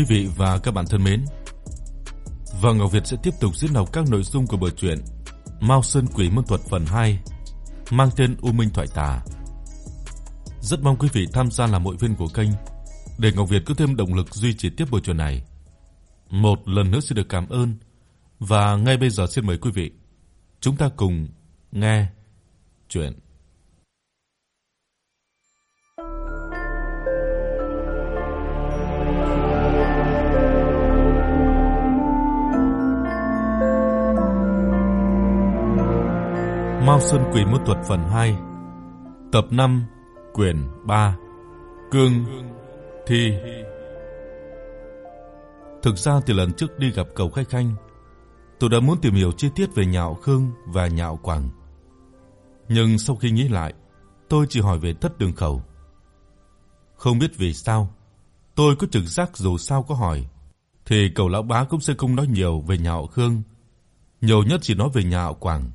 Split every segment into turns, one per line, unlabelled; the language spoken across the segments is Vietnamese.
Quý vị và các bạn thân mến, Vâng Ngọc Việt sẽ tiếp tục diễn đọc các nội dung của bộ truyện Mao Sơn Quỷ Môn Thuật phần 2 mang tên U Minh Thoại Tà. Rất mong quý vị tham gia làm hội viên của kênh để Ngọc Việt có thêm động lực duy trì tiếp bộ truyện này. Một lần nữa xin được cảm ơn và ngay bây giờ xin mời quý vị chúng ta cùng nghe truyện Mao Sơn Quỷ Môn Thuật phần 2 Tập 5 Quyển 3 Cương Thi Thực ra từ lần trước đi gặp cầu khách khanh, tôi đã muốn tìm hiểu chi tiết về Nhạo Khương và Nhạo Quảng. Nhưng sau khi nghĩ lại, tôi chỉ hỏi về thất Đường Khẩu. Không biết vì sao, tôi có trực giác dù sao có hỏi thì cầu lão bá cũng sẽ không nói nhiều về Nhạo Khương, nhiều nhất chỉ nói về Nhạo Quảng.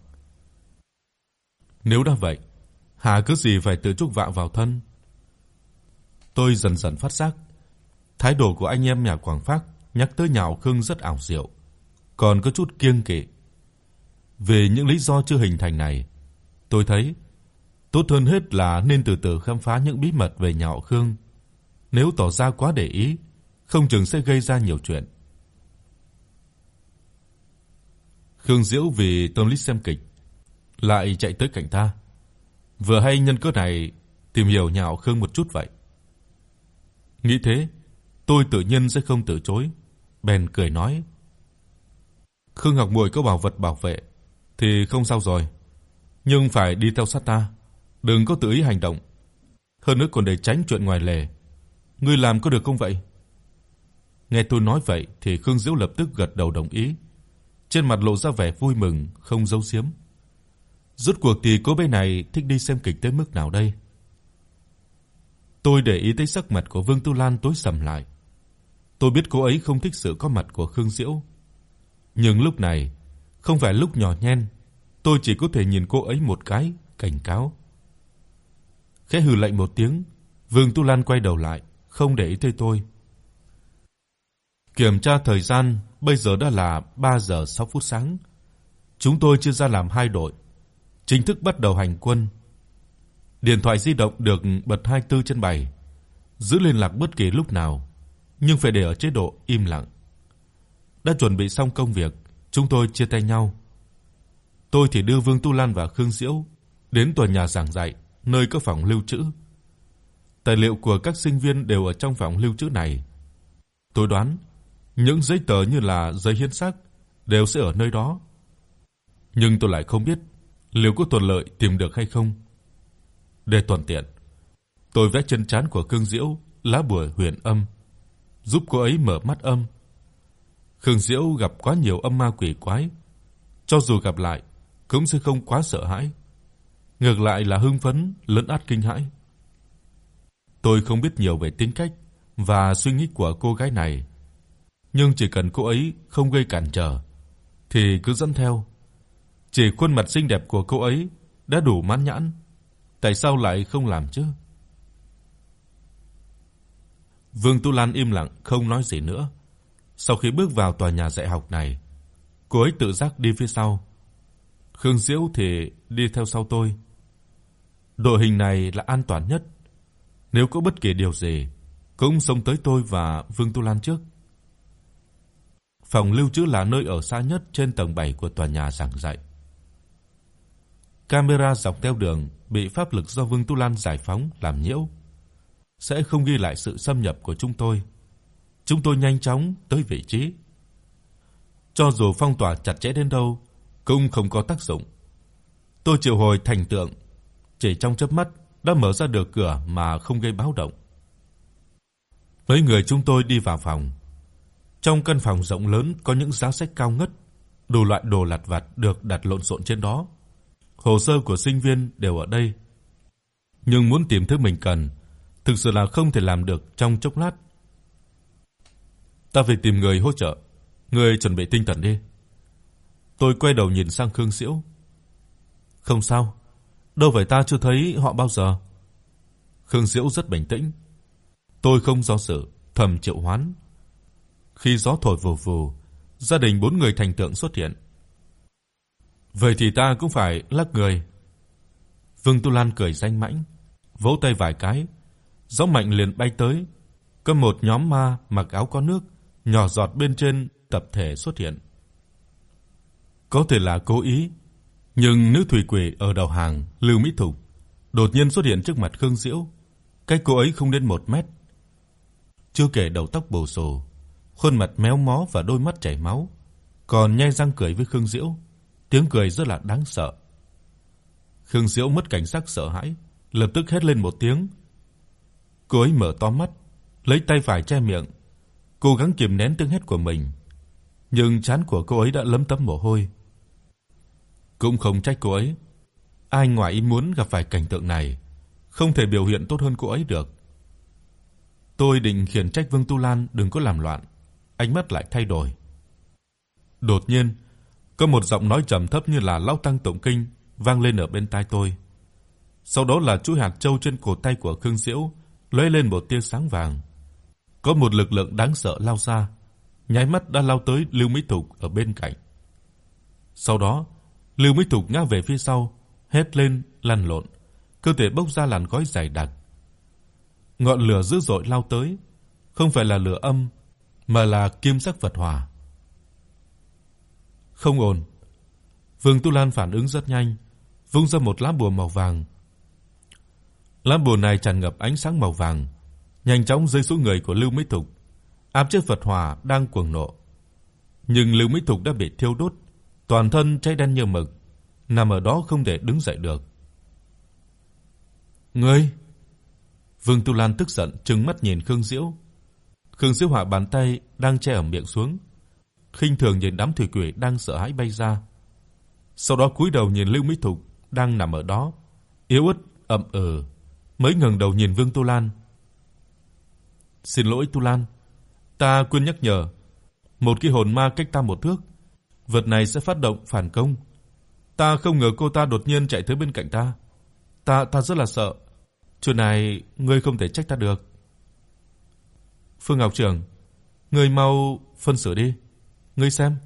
Nếu đã vậy, hà cứ gì phải tự chuốc vạ vào thân. Tôi dần dần phát giác, thái độ của anh em nhà Quảng Phác nhắc tới Nhạo Khương rất ảo diệu, còn có chút kiêng kỵ. Về những lý do chưa hình thành này, tôi thấy tốt hơn hết là nên từ từ khám phá những bí mật về Nhạo Khương. Nếu tỏ ra quá để ý, không chừng sẽ gây ra nhiều chuyện. Khương Diễu vì tâm lý xem kịch, lại chạy tới cạnh ta. Vừa hay nhân cơ này tìm hiểu nhạo Khương một chút vậy. Nghĩ thế, tôi tự nhiên sẽ không từ chối, bèn cười nói: "Khương Ngọc Muội có bảo vật bảo vệ thì không sao rồi, nhưng phải đi theo sát ta, đừng có tự ý hành động. Hơn nữa còn để tránh chuyện ngoài lề. Ngươi làm có được không vậy?" Nghe tôi nói vậy thì Khương Diễu lập tức gật đầu đồng ý, trên mặt lộ ra vẻ vui mừng không giấu giếm. Rốt cuộc thì cô bé này thích đi xem kịch tới mức nào đây? Tôi để ý thấy sắc mặt của Vương Tu Lan tối sầm lại. Tôi biết cô ấy không thích sự có mặt của Khương Diễu. Nhưng lúc này không phải lúc nhỏ nhen, tôi chỉ có thể nhìn cô ấy một cái, cảnh cáo. Khẽ hừ lạnh một tiếng, Vương Tu Lan quay đầu lại, không để ý tới tôi. Kiểm tra thời gian, bây giờ đã là 3 giờ 6 phút sáng. Chúng tôi chia ra làm hai đội, chính thức bắt đầu hành quân. Điện thoại di động được bật 24 trên 7, giữ liên lạc bất kỳ lúc nào, nhưng phải để ở chế độ im lặng. Đã chuẩn bị xong công việc, chúng tôi chia tay nhau. Tôi thì đưa Vương Tu Lan và Khương Diễu đến tòa nhà giảng dạy, nơi có phòng lưu trữ. Tài liệu của các sinh viên đều ở trong phòng lưu trữ này. Tôi đoán những giấy tờ như là giấy hiến xác đều sẽ ở nơi đó. Nhưng tôi lại không biết liệu có thuận lợi tìm được hay không. Để thuận tiện, tôi vẽ chân trán của Khương Diễu lá bùa huyền âm, giúp cô ấy mở mắt âm. Khương Diễu gặp quá nhiều âm ma quỷ quái, cho dù gặp lại cũng sẽ không quá sợ hãi, ngược lại là hưng phấn lẫn át kinh hãi. Tôi không biết nhiều về tính cách và suy nghĩ của cô gái này, nhưng chỉ cần cô ấy không gây cản trở thì cứ dẫn theo chỉ khuôn mặt xinh đẹp của cô ấy đã đủ mãn nhãn, tại sao lại không làm chứ? Vương Tu Lan im lặng không nói gì nữa. Sau khi bước vào tòa nhà dạy học này, cô ấy tự giác đi phía sau. Khương Diễu thì đi theo sau tôi. Đội hình này là an toàn nhất. Nếu có bất kỳ điều gì, cũng xông tới tôi và Vương Tu Lan trước. Phòng lưu trữ là nơi ở xa nhất trên tầng 7 của tòa nhà giảng dạy. Camera dọc theo đường bị pháp lực do Vương Tu Lan giải phóng làm nhiễu, sẽ không ghi lại sự xâm nhập của chúng tôi. Chúng tôi nhanh chóng tới vị trí. Cho dù phong tỏa chặt chẽ đến đâu cũng không có tác dụng. Tôi triệu hồi thành tượng, chỉ trong chớp mắt đã mở ra được cửa mà không gây báo động. Mấy người chúng tôi đi vào phòng. Trong căn phòng rộng lớn có những giá sách cao ngất, đủ loại đồ lặt vặt được đặt lộn xộn trên đó hồ sơ của sinh viên đều ở đây. Nhưng muốn tìm thứ mình cần, thực sự là không thể làm được trong chốc lát. Ta phải tìm người hỗ trợ, người chuẩn bị tinh thần đi. Tôi quay đầu nhìn sang Khương Diễu. Không sao, đâu phải ta chưa thấy họ bao giờ. Khương Diễu rất bình tĩnh. Tôi không do dự, thầm triệu hoán. Khi gió thổi vù vù, gia đình bốn người thành tượng xuất hiện. Vậy thì ta cũng phải lắc người. Vương Tu Lan cười danh mãnh, vỗ tay vài cái, gió mạnh liền bay tới, có một nhóm ma mặc áo có nước, nhỏ giọt bên trên tập thể xuất hiện. Có thể là cố ý, nhưng nữ thủy quỷ ở đầu hàng, Lưu Mỹ Thục, đột nhiên xuất hiện trước mặt Khương Diễu, cách cô ấy không đến 1 mét. Chưa kể đầu tóc bù xù, khuôn mặt méo mó và đôi mắt chảy máu, còn nhai răng cười với Khương Diễu, tiếng cười rất là đáng sợ. Khương Diễu mất cảnh giác sợ hãi, lập tức hét lên một tiếng. Cô ấy mở to mắt, lấy tay phải che miệng, cố gắng kiềm nén tiếng hét của mình, nhưng trán của cô ấy đã lấm tấm mồ hôi. Cũng không trách cô ấy, ai ngoài ý muốn gặp phải cảnh tượng này, không thể biểu hiện tốt hơn cô ấy được. Tôi định khiển trách Vương Tu Lan đừng có làm loạn, ánh mắt lại thay đổi. Đột nhiên, có một giọng nói trầm thấp như là lão tăng tụng kinh vang lên ở bên tai tôi. Sau đó là chuỗi hạt châu trên cổ tay của Khương Diễu lóe lên một tia sáng vàng. Có một lực lượng đáng sợ lao ra, nháy mắt đã lao tới Lưu Mỹ Thục ở bên cạnh. Sau đó, Lưu Mỹ Thục ngã về phía sau, hét lên lăn lộn, cơ thể bốc ra làn khói dày đặc. Ngọn lửa dữ dội lao tới, không phải là lửa âm mà là kim sắc Phật hỏa. Không ổn. Vương Tu Lan phản ứng rất nhanh, vung ra một lá bùa màu vàng. Lá bùa này tràn ngập ánh sáng màu vàng, nhanh chóng rơi xuống người của Lưu Mỹ Thục, áp chế Phật hỏa đang cuồng nộ. Nhưng Lưu Mỹ Thục đã bị thiêu đốt, toàn thân cháy đen như mực, nằm ở đó không thể đứng dậy được. "Ngươi?" Vương Tu Lan tức giận trừng mắt nhìn Khương Diễu. Khương Diễu hạ bàn tay đang che ở miệng xuống, khinh thường nhìn đám thủy quỷ đang sợ hãi bay ra. Sau đó cúi đầu nhìn Lưu Mỹ Thục đang nằm ở đó, yếu ớt ậm ừ, mới ngẩng đầu nhìn Vương Tu Lan. "Xin lỗi Tu Lan, ta quên nhắc nhở, một cái hồn ma cách ta một thước, vật này sẽ phát động phản công. Ta không ngờ cô ta đột nhiên chạy tới bên cạnh ta. Ta ta rất là sợ. Chuyện này ngươi không thể trách ta được." Phương Ngọc Trưởng, ngươi mau phân xử đi. Ngươi xem,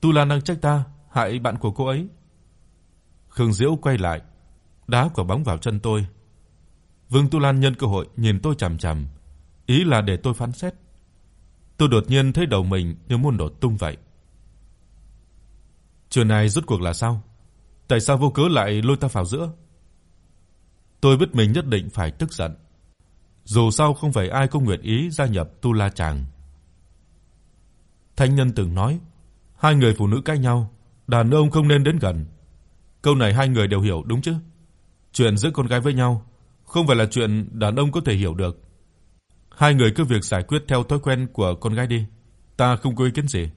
Tu Lan đang trách ta hại bạn của cô ấy. Khương Diễu quay lại, đá quả bóng vào chân tôi. Vương Tu Lan nhân cơ hội nhìn tôi chằm chằm, ý là để tôi phán xét. Tôi đột nhiên thấy đầu mình như muốn đổ tung vậy. Chuyện này rốt cuộc là sao? Tại sao vô cớ lại lôi ta vào giữa? Tôi biết mình nhất định phải tức giận. Dù sao không phải ai cũng nguyện ý gia nhập Tu La Tràng. Thánh nhân từng nói, hai người phụ nữ cãi nhau, đàn ông không nên đến gần. Câu này hai người đều hiểu đúng chứ? Chuyện giữa con gái với nhau không phải là chuyện đàn ông có thể hiểu được. Hai người cứ việc giải quyết theo thói quen của con gái đi, ta không có ý kiến gì.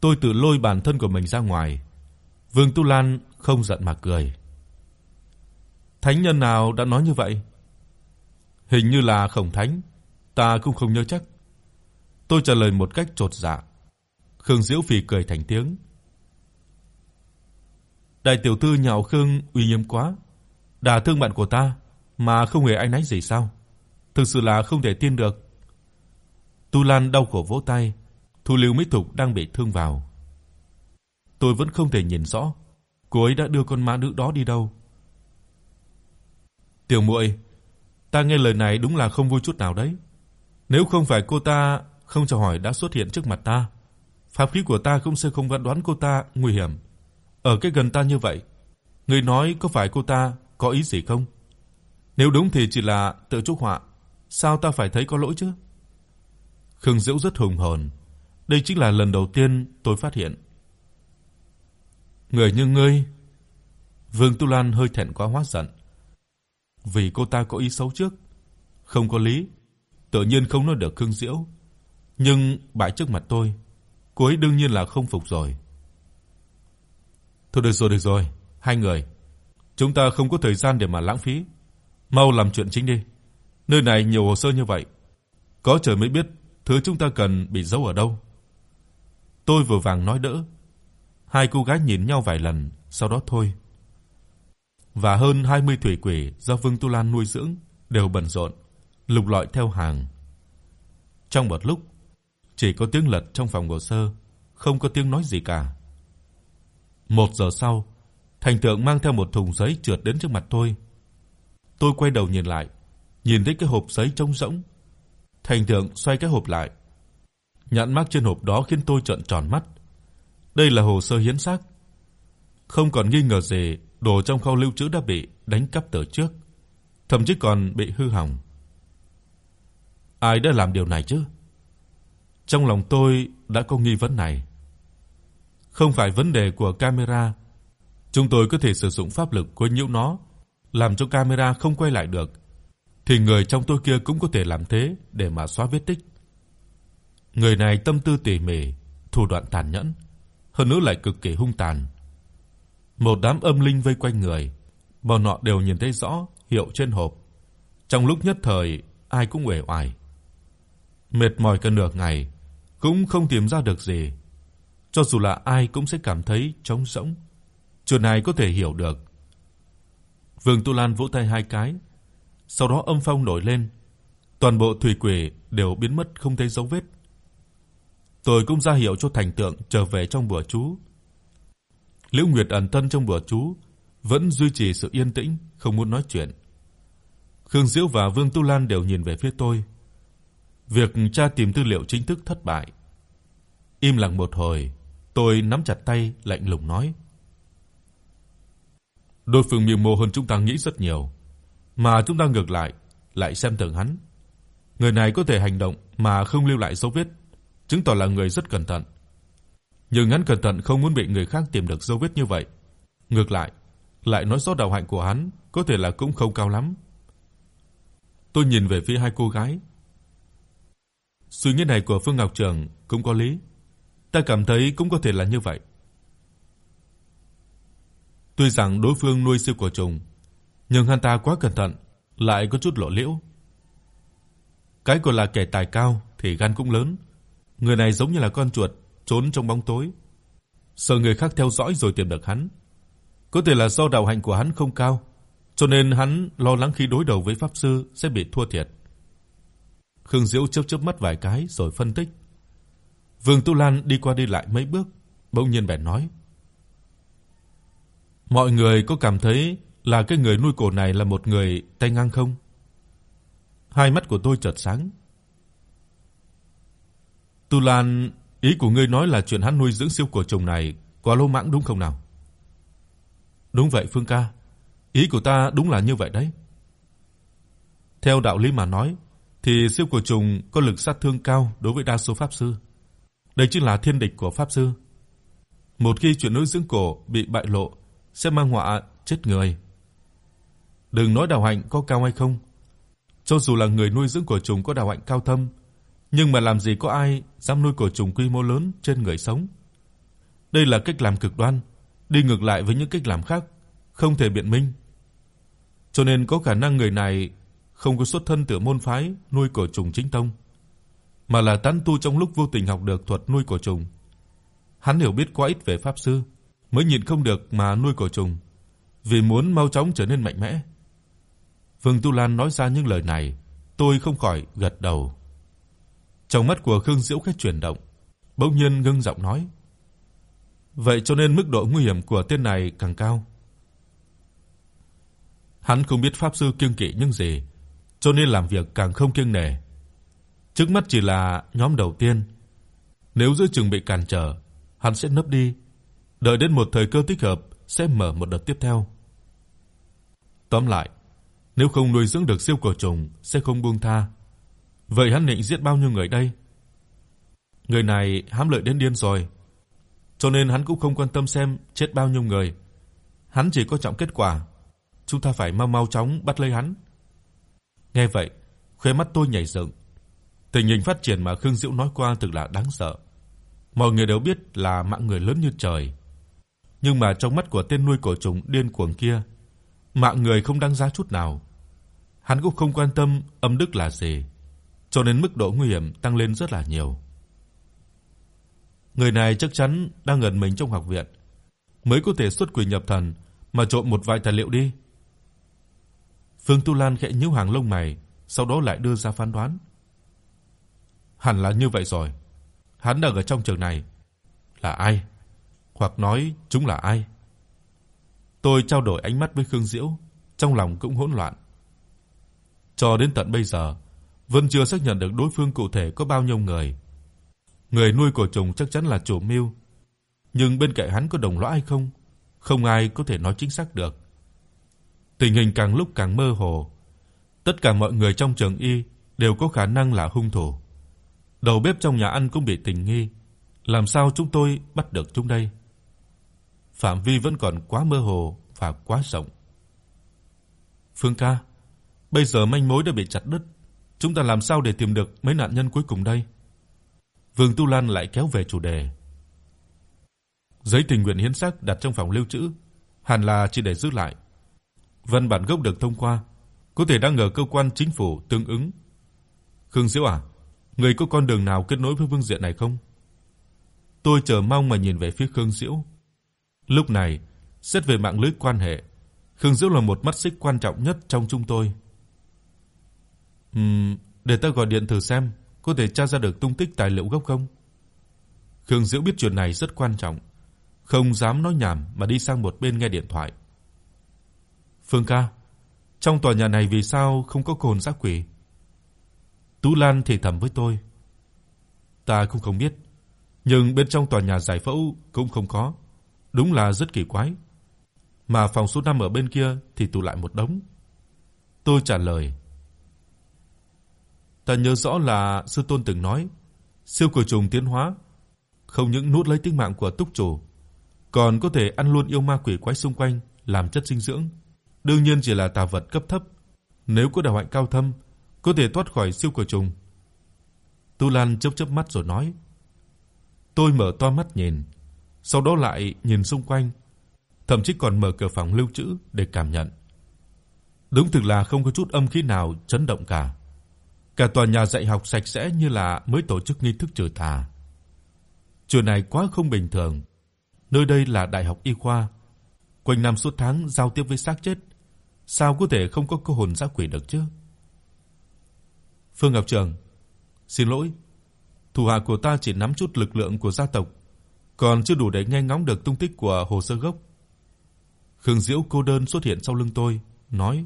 Tôi tự lôi bản thân của mình ra ngoài. Vương Tu Lan không giận mà cười. Thánh nhân nào đã nói như vậy? Hình như là Khổng Thánh, ta cũng không nhớ chắc. Tôi trả lời một cách chột dạ. Khương Diễu Phỉ cười thành tiếng. Đại tiểu thư nhạo Khương uy nghiêm quá, đả thương bạn của ta mà không hề ai nấy gì sao? Thực sự là không thể tin được. Tu Lan đau khổ vỗ tay, Thu Lưu Mỹ Thục đang bị thương vào. Tôi vẫn không thể nhìn rõ cô ấy đã đưa con ma nữ đó đi đâu. Tiểu muội, ta nghe lời này đúng là không vui chút nào đấy. Nếu không phải cô ta không chào hỏi đã xuất hiện trước mặt ta, pháp khí của ta cũng sẽ không vẫn đoán cô ta nguy hiểm. Ở cái gần ta như vậy, ngươi nói có phải cô ta có ý gì không? Nếu đúng thì chỉ là tự chuốc họa, sao ta phải thấy có lỗi chứ? Khương Diễu rất hùng hồn, đây chính là lần đầu tiên tôi phát hiện. Người như ngươi, Vương Tu Lan hơi thẹn quá hóa giận. Vì cô ta có ý xấu trước, không có lý, tự nhiên không nói được Khương Diễu, nhưng bại trước mặt tôi, cô ấy đương nhiên là không phục rồi. Thôi được rồi được rồi, hai người, chúng ta không có thời gian để mà lãng phí, mau làm chuyện chính đi. Nơi này nhiều hồ sơ như vậy, có trời mới biết thứ chúng ta cần bị giấu ở đâu. Tôi vừa vàng nói đỡ. Hai cô gái nhìn nhau vài lần, sau đó thôi. Và hơn 20 thủy quỷ do Vương Tu Lan nuôi dưỡng đều bận rộn lục lọi theo hàng. Trong một lúc, chỉ có tiếng lật trong phòng hồ sơ, không có tiếng nói gì cả. Một giờ sau, Thành Tượng mang theo một thùng giấy trượt đến trước mặt tôi. Tôi quay đầu nhìn lại, nhìn thấy cái hộp giấy trống rỗng. Thành Tượng xoay cái hộp lại. Nhãn mác trên hộp đó khiến tôi trợn tròn mắt. Đây là hồ sơ hiến xác. Không còn nghi ngờ gì, đồ trong kho lưu trữ đã bị đánh cắp từ trước, thậm chí còn bị hư hỏng. Ai đã làm điều này chứ? Trong lòng tôi đã có nghi vấn này. Không phải vấn đề của camera, chúng tôi có thể sử dụng pháp lực quấy nhiễu nó, làm cho camera không quay lại được, thì người trong tôi kia cũng có thể làm thế để mà xóa vết tích. Người này tâm tư tỉ mỉ, thủ đoạn tàn nhẫn, hơn nữa lại cực kỳ hung tàn. Một đám âm linh vây quanh người, bọn họ đều nhìn thấy rõ hiệu trên hộp. Trong lúc nhất thời, ai cũng uể oải. Mệt mỏi cả nửa ngày, cũng không tìm ra được gì. Cho dù là ai cũng sẽ cảm thấy trống rỗng. Chuyện này có thể hiểu được. Vương Tu Lan vỗ tay hai cái, sau đó âm phong nổi lên, toàn bộ thủy quỷ đều biến mất không thấy dấu vết. Tôi cũng ra hiệu cho Thành Tượng trở về trong bùa chú. Liễu Nguyệt ẩn thân trong bùa chú, vẫn duy trì sự yên tĩnh, không muốn nói chuyện. Khương Diễu và Vương Tu Lan đều nhìn về phía tôi. Việc tra tìm tư liệu chính thức thất bại. Im lặng một hồi, tôi nắm chặt tay lạnh lùng nói: Đối phương mưu mô hơn chúng ta nghĩ rất nhiều, mà chúng ta ngược lại lại xem thường hắn. Người này có thể hành động mà không lưu lại dấu vết, chứng tỏ là người rất cẩn thận. Nhưng hắn cẩn thận không muốn bị người khác tìm được dấu vết như vậy. Ngược lại, lại nói rõ đạo hạnh của hắn có thể là cũng không cao lắm. Tôi nhìn về phía hai cô gái. Suy nghĩ này của Phương Ngọc Trường cũng có lý. Ta cảm thấy cũng có thể là như vậy. Tuy rằng đối phương nuôi siêu cổ trùng, nhưng hắn ta quá cẩn thận, lại có chút lộ liễu. Cái gọi là kẻ tài cao thì gan cũng lớn. Người này giống như là con chuột trốn trong bóng tối, sợ người khác theo dõi rồi tìm được hắn. Có thể là do đạo hạnh của hắn không cao, cho nên hắn lo lắng khi đối đầu với pháp sư sẽ bị thua thiệt. Khương Diễu chớp chớp mắt vài cái rồi phân tích. Vương Tu Lan đi qua đi lại mấy bước, bỗng nhiên bèn nói: "Mọi người có cảm thấy là cái người nuôi cổ này là một người tay ngang không?" Hai mắt của tôi chợt sáng. Tu Lan, ý của ngươi nói là chuyện hắn nuôi dưỡng siêu cổ trùng này quá lô mãng đúng không nào? Đúng vậy Phương ca, ý của ta đúng là như vậy đấy. Theo đạo lý mà nói, thì siêu cổ trùng có lực sát thương cao đối với đa số pháp sư. Đây chính là thiên địch của pháp sư. Một khi chuyện nuôi dưỡng cổ bị bại lộ, sẽ mang họa chết người. Đừng nói đạo hạnh có cao hay không, cho dù là người nuôi dưỡng cổ trùng có đạo hạnh cao thâm, nhưng mà làm gì có ai dám nuôi cổ trùng quy mô lớn trên người sống. Đây là cách làm cực đoan, đi ngược lại với những cách làm khác, không thể biện minh. Cho nên có khả năng người này không có xuất thân từ môn phái nuôi cổ trùng chính tông, mà là tán tu trong lúc vô tình học được thuật nuôi cổ trùng. Hắn hiểu biết quá ít về pháp sư, mới nhịn không được mà nuôi cổ trùng, vì muốn mau chóng trở nên mạnh mẽ. Vương Tu Lan nói ra những lời này, tôi không khỏi gật đầu. Trong mắt của Khương Diễu khẽ chuyển động, bỗng nhiên ngưng giọng nói: "Vậy cho nên mức độ nguy hiểm của tên này càng cao." Hắn không biết pháp sư kiêng kỵ những gì, cho nên làm việc càng không kiêng nể. Trước mắt chỉ là nhóm đầu tiên, nếu giữa chừng bị cản trở, hắn sẽ nấp đi, đợi đến một thời cơ thích hợp sẽ mở một đợt tiếp theo. Tóm lại, nếu không nuôi dưỡng được siêu cổ trùng sẽ không buông tha. Vậy hắn định giết bao nhiêu người đây? Người này hám lợi đến điên rồi, cho nên hắn cũng không quan tâm xem chết bao nhiêu người. Hắn chỉ có trọng kết quả. Chúng ta phải mau mau chóng bắt lấy hắn. Nghe vậy, khóe mắt tôi nhảy dựng. Tình hình phát triển mà Khương Diệu nói qua thực là đáng sợ. Mọi người đều biết là mạng người lớn như trời, nhưng mà trong mắt của tên nuôi cổ trùng điên cuồng kia, mạng người không đáng giá chút nào. Hắn cũng không quan tâm âm đức là gì, cho nên mức độ nguy hiểm tăng lên rất là nhiều. Người này chắc chắn đang gần mình trong học viện, mới có thể xuất quỷ nhập thần mà trộm một vài tài liệu đi. Phương Tu Lan khẽ nhíu hàng lông mày, sau đó lại đưa ra phán đoán. Hẳn là như vậy rồi, Hắn đang ở trong trường này. Là ai? Hoặc nói chúng là ai? Tôi trao đổi ánh mắt với Khương Diễu, trong lòng cũng hỗn loạn. Cho đến tận bây giờ, vẫn chưa xác nhận được đối phương cụ thể có bao nhiêu người. Người nuôi cổ trùng chắc chắn là chủ mưu, nhưng bên cạnh hắn có đồng lõa hay không, không ai có thể nói chính xác được. Tình hình càng lúc càng mơ hồ. Tất cả mọi người trong trường y đều có khả năng là hung thủ. Đầu bếp trong nhà ăn cũng bị tình nghi, làm sao chúng tôi bắt được chúng đây? Phạm vi vẫn còn quá mơ hồ và quá rộng. Phương ca, bây giờ manh mối đã bị chặt đứt, chúng ta làm sao để tìm được mấy nạn nhân cuối cùng đây? Vương Tu Lan lại kéo về chủ đề. Giấy tình nguyện hiến xác đặt trong phòng lưu trữ, hẳn là chỉ để giữ lại. Văn bản gốc được thông qua, có thể đang ở cơ quan chính phủ tương ứng. Khương Diễu à, người có con đường nào kết nối với Vương Diện này không? Tôi chờ mong mà nhìn về phía Khương Diễu. Lúc này, xét về mạng lưới quan hệ, Khương Diễu là một mắt xích quan trọng nhất trong chúng tôi. Ừm, để ta gọi điện thử xem, có thể tra ra được tung tích tài liệu gốc không? Khương Diễu biết chuyện này rất quan trọng, không dám nói nhảm mà đi sang một bên nghe điện thoại. Phương ca, trong tòa nhà này vì sao không có cồn dã quỷ? Tú Lan thì thầm với tôi. Ta cũng không biết, nhưng bên trong tòa nhà giải phẫu cũng không có. Đúng là rất kỳ quái. Mà phòng số 5 ở bên kia thì tụ lại một đống. Tôi trả lời. Ta nhớ rõ là sư tôn từng nói, siêu cổ trùng tiến hóa không những nuốt lấy tính mạng của túc chủ, còn có thể ăn luôn yêu ma quỷ quái xung quanh làm chất dinh dưỡng. Đương nhiên chỉ là tà vật cấp thấp, nếu có đạo hạnh cao thâm, có thể thoát khỏi siêu cổ trùng. Tu Lan chớp chớp mắt rồi nói. Tôi mở to mắt nhìn, sau đó lại nhìn xung quanh, thậm chí còn mở cửa phòng lưu trữ để cảm nhận. Đúng thực là không có chút âm khí nào chấn động cả. Cả tòa nhà dạy học sạch sẽ như là mới tổ chức nghi thức trừ tà. Chuyện này quá không bình thường. Nơi đây là đại học y khoa, quanh năm suốt tháng giao tiếp với xác chết, sao có thể không có cơ hồn dã quỷ được chứ? Phương Ngọc Trường, xin lỗi, thủ hạ của ta chỉ nắm chút lực lượng của gia tộc, còn chưa đủ để nghe ngóng được tung tích của hồ sơ gốc. Khương Diễu cô đơn xuất hiện sau lưng tôi, nói: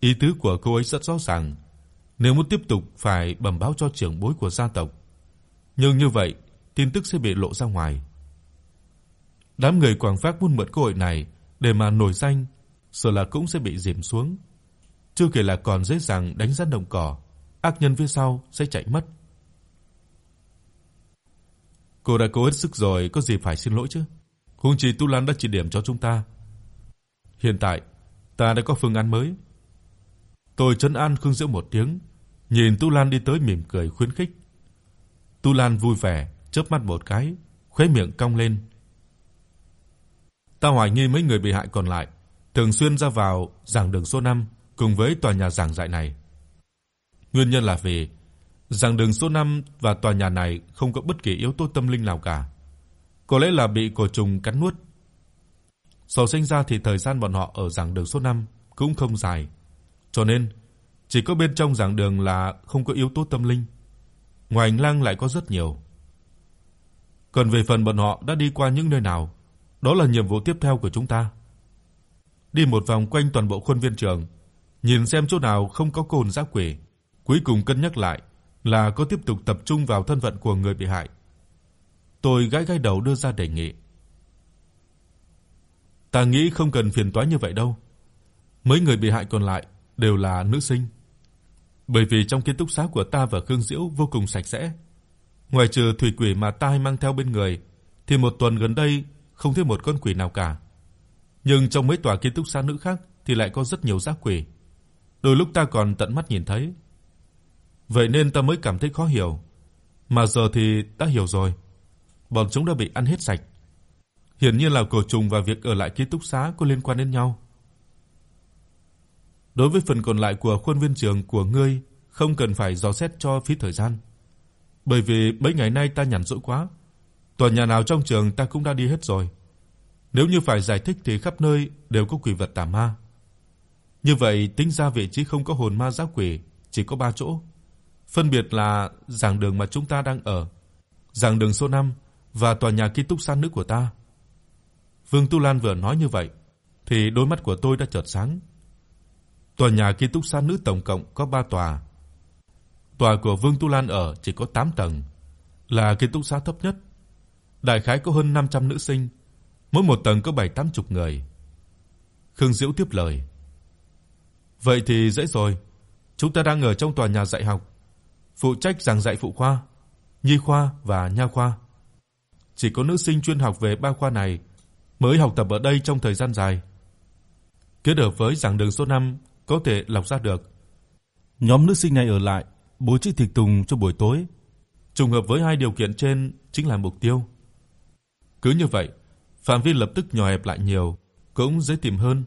Ý tứ của cô ấy rất rõ ràng, nếu muốn tiếp tục phải bẩm báo cho trưởng bối của gia tộc. Nhưng như vậy, tin tức sẽ bị lộ ra ngoài. Đám người Quảng Phác muốn mượn cơ hội này để mà nổi danh, sợ là cũng sẽ bị dìm xuống. Chưa kể là còn dễ dàng đánh rắn đồng cỏ, ác nhân phía sau sẽ chạy mất. Cô đã cố hết sức rồi, có gì phải xin lỗi chứ? Huống chi Tu Lan đã chỉ điểm cho chúng ta. Hiện tại, ta đã có phương án mới. Tôi trấn an Khương Diễu một tiếng, nhìn Tu Lan đi tới mỉm cười khuyến khích. Tu Lan vui vẻ, chớp mắt một cái, khóe miệng cong lên. Ta hoài nghi mấy người bị hại còn lại thường xuyên ra vào giảng đường số 5 cùng với tòa nhà giảng dạy này. Nguyên nhân là vì giảng đường số 5 và tòa nhà này không có bất kỳ yếu tố tâm linh nào cả. Có lẽ là bị cổ trùng cắn nuốt. So sánh ra thì thời gian bọn họ ở giảng đường số 5 cũng không dài, cho nên chỉ có bên trong giảng đường là không có yếu tố tâm linh. Ngoài hành lang lại có rất nhiều. Còn về phần bọn họ đã đi qua những nơi nào, đó là nhiệm vụ tiếp theo của chúng ta. Đi một vòng quanh toàn bộ khuôn viên trường, nhìn xem chỗ nào không có cồn giáp quỷ, cuối cùng cân nhắc lại là có tiếp tục tập trung vào thân phận của người bị hại. Tôi gãi gãi đầu đưa ra đề nghị. Ta nghĩ không cần phiền toái như vậy đâu. Mấy người bị hại còn lại đều là nữ sinh. Bởi vì trong ký túc xá của ta và Khương Diễu vô cùng sạch sẽ. Ngoài trừ thủy quỷ mà ta hay mang theo bên người, thì một tuần gần đây không thấy một con quỷ nào cả. Nhưng trong mấy tòa ký túc xá nữ khác thì lại có rất nhiều dã quỷ. Đôi lúc ta còn tận mắt nhìn thấy. Vậy nên ta mới cảm thấy khó hiểu. Mà giờ thì ta hiểu rồi. Bọn chúng đã bị ăn hết sạch. Hiển nhiên là cổ trùng và việc ở lại ký túc xá có liên quan đến nhau. Đối với phần còn lại của khuôn viên trường của ngươi, không cần phải dò xét cho phí thời gian. Bởi vì mấy ngày nay ta nhàn rỗi quá, tòa nhà nào trong trường ta cũng đã đi hết rồi. Nếu như phải giải thích thì khắp nơi đều có quỷ vật tà ma. Như vậy tính ra vị trí không có hồn ma dã quỷ chỉ có 3 chỗ. Phân biệt là giảng đường mà chúng ta đang ở, giảng đường số 5 và tòa nhà ký túc xá nữ của ta. Vương Tu Lan vừa nói như vậy thì đôi mắt của tôi đã chợt sáng. Tòa nhà ký túc xá nữ tổng cộng có 3 tòa. Tòa của Vương Tu Lan ở chỉ có 8 tầng, là ký túc xá thấp nhất. Đại khái có hơn 500 nữ sinh, mỗi một tầng có 7-80 người. Khương Diễu tiếp lời. Vậy thì dễ rồi, chúng ta đang ở trong tòa nhà dạy học, phụ trách giảng dạy phụ khoa, nhi khoa và nha khoa. Chỉ có nữ sinh chuyên học về ba khoa này mới học tập ở đây trong thời gian dài. Kết hợp với giảng đường số 5 có thể lọc ra được. Nhóm nữ sinh này ở lại, bố trí tiệc tùng cho buổi tối. Trùng hợp với hai điều kiện trên chính là mục tiêu. Cứ như vậy, phạm vi lập tức nhỏ hẹp lại nhiều, cũng dễ tìm hơn.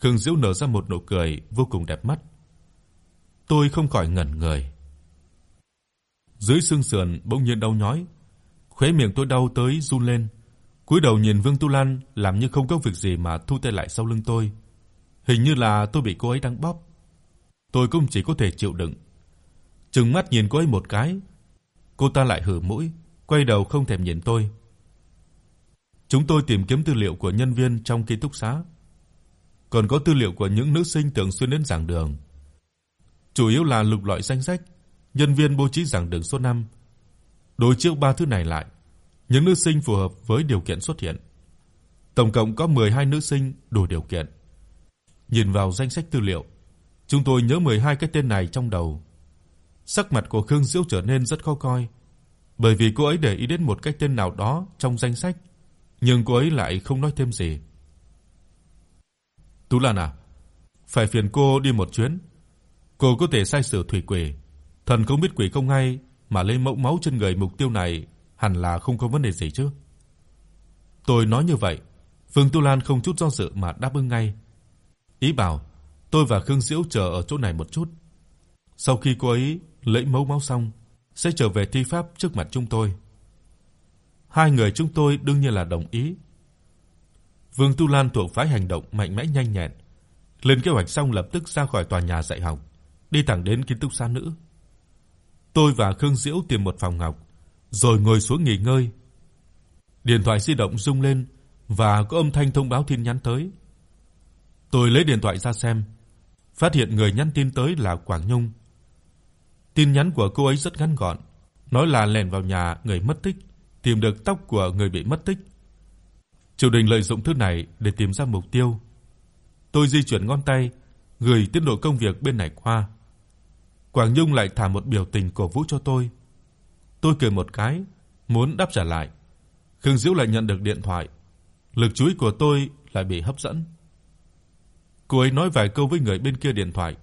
Khương Diễu nở ra một nụ cười vô cùng đẹp mắt. Tôi không khỏi ngẩn người. Dưới xương sườn bỗng nhiên đau nhói, khóe miệng tôi đau tới run lên. Cúi đầu nhìn Vương Tu Lan làm như không có việc gì mà thu tay lại sau lưng tôi. Hình như là tôi bị cô ấy đang bóp. Tôi cũng chỉ có thể chịu đựng. Trừng mắt nhìn cô ấy một cái, cô ta lại hừ mũi, quay đầu không thèm nhìn tôi. Chúng tôi tìm kiếm tư liệu của nhân viên trong ký túc xá, còn có tư liệu của những nữ sinh thường xuyên đến giảng đường. Chủ yếu là lục lọi danh sách nhân viên bố trí giảng đường số 5. Đối chiếu ba thứ này lại, những nữ sinh phù hợp với điều kiện xuất hiện. Tổng cộng có 12 nữ sinh đủ điều kiện. Nhìn vào danh sách tư liệu, chúng tôi nhớ 12 cái tên này trong đầu. Sắc mặt của Khương Diễu trở nên rất khó coi, bởi vì cô ấy để ý đến một cái tên nào đó trong danh sách, nhưng cô ấy lại không nói thêm gì. Tú Lan à, phải phiền cô đi một chuyến. Cô có thể sai sử thủy quỷ, thần không biết quỷ không hay mà lấy mẫu máu trên người mục tiêu này hẳn là không có vấn đề gì chứ. Tôi nói như vậy, Phương Tu Lan không chút do dự mà đáp ứng ngay. Ý bảo tôi và Khương Diễu chờ ở chỗ này một chút. Sau khi cô ấy lấy mẫu máu xong, sẽ trở về thi pháp trước mặt chúng tôi. Hai người chúng tôi đương nhiên là đồng ý. Vương Tu Lan thuộc phái hành động mạnh mẽ nhanh nhẹn, lên kế hoạch xong lập tức ra khỏi tòa nhà dạy học, đi thẳng đến ký túc xá nữ. Tôi và Khương Diễu tìm một phòng ngọc, rồi ngồi xuống nghỉ ngơi. Điện thoại di động rung lên và có âm thanh thông báo tin nhắn tới. Tôi lấy điện thoại ra xem, phát hiện người nhắn tin tới là Quảng Nhung. Tin nhắn của cô ấy rất ngắn gọn, nói là lẻn vào nhà người mất tích, tìm được tóc của người bị mất tích. Triều Đình lợi dụng thứ này để tìm ra mục tiêu. Tôi di chuyển ngón tay, gửi tiến độ công việc bên này qua. Quảng Nhung lại thả một biểu tình cổ vũ cho tôi. Tôi cười một cái, muốn đáp trả lại. Khương Diễu lại nhận được điện thoại. Lực chú ý của tôi lại bị hấp dẫn. Cô ấy nói vài câu với người bên kia điện thoại.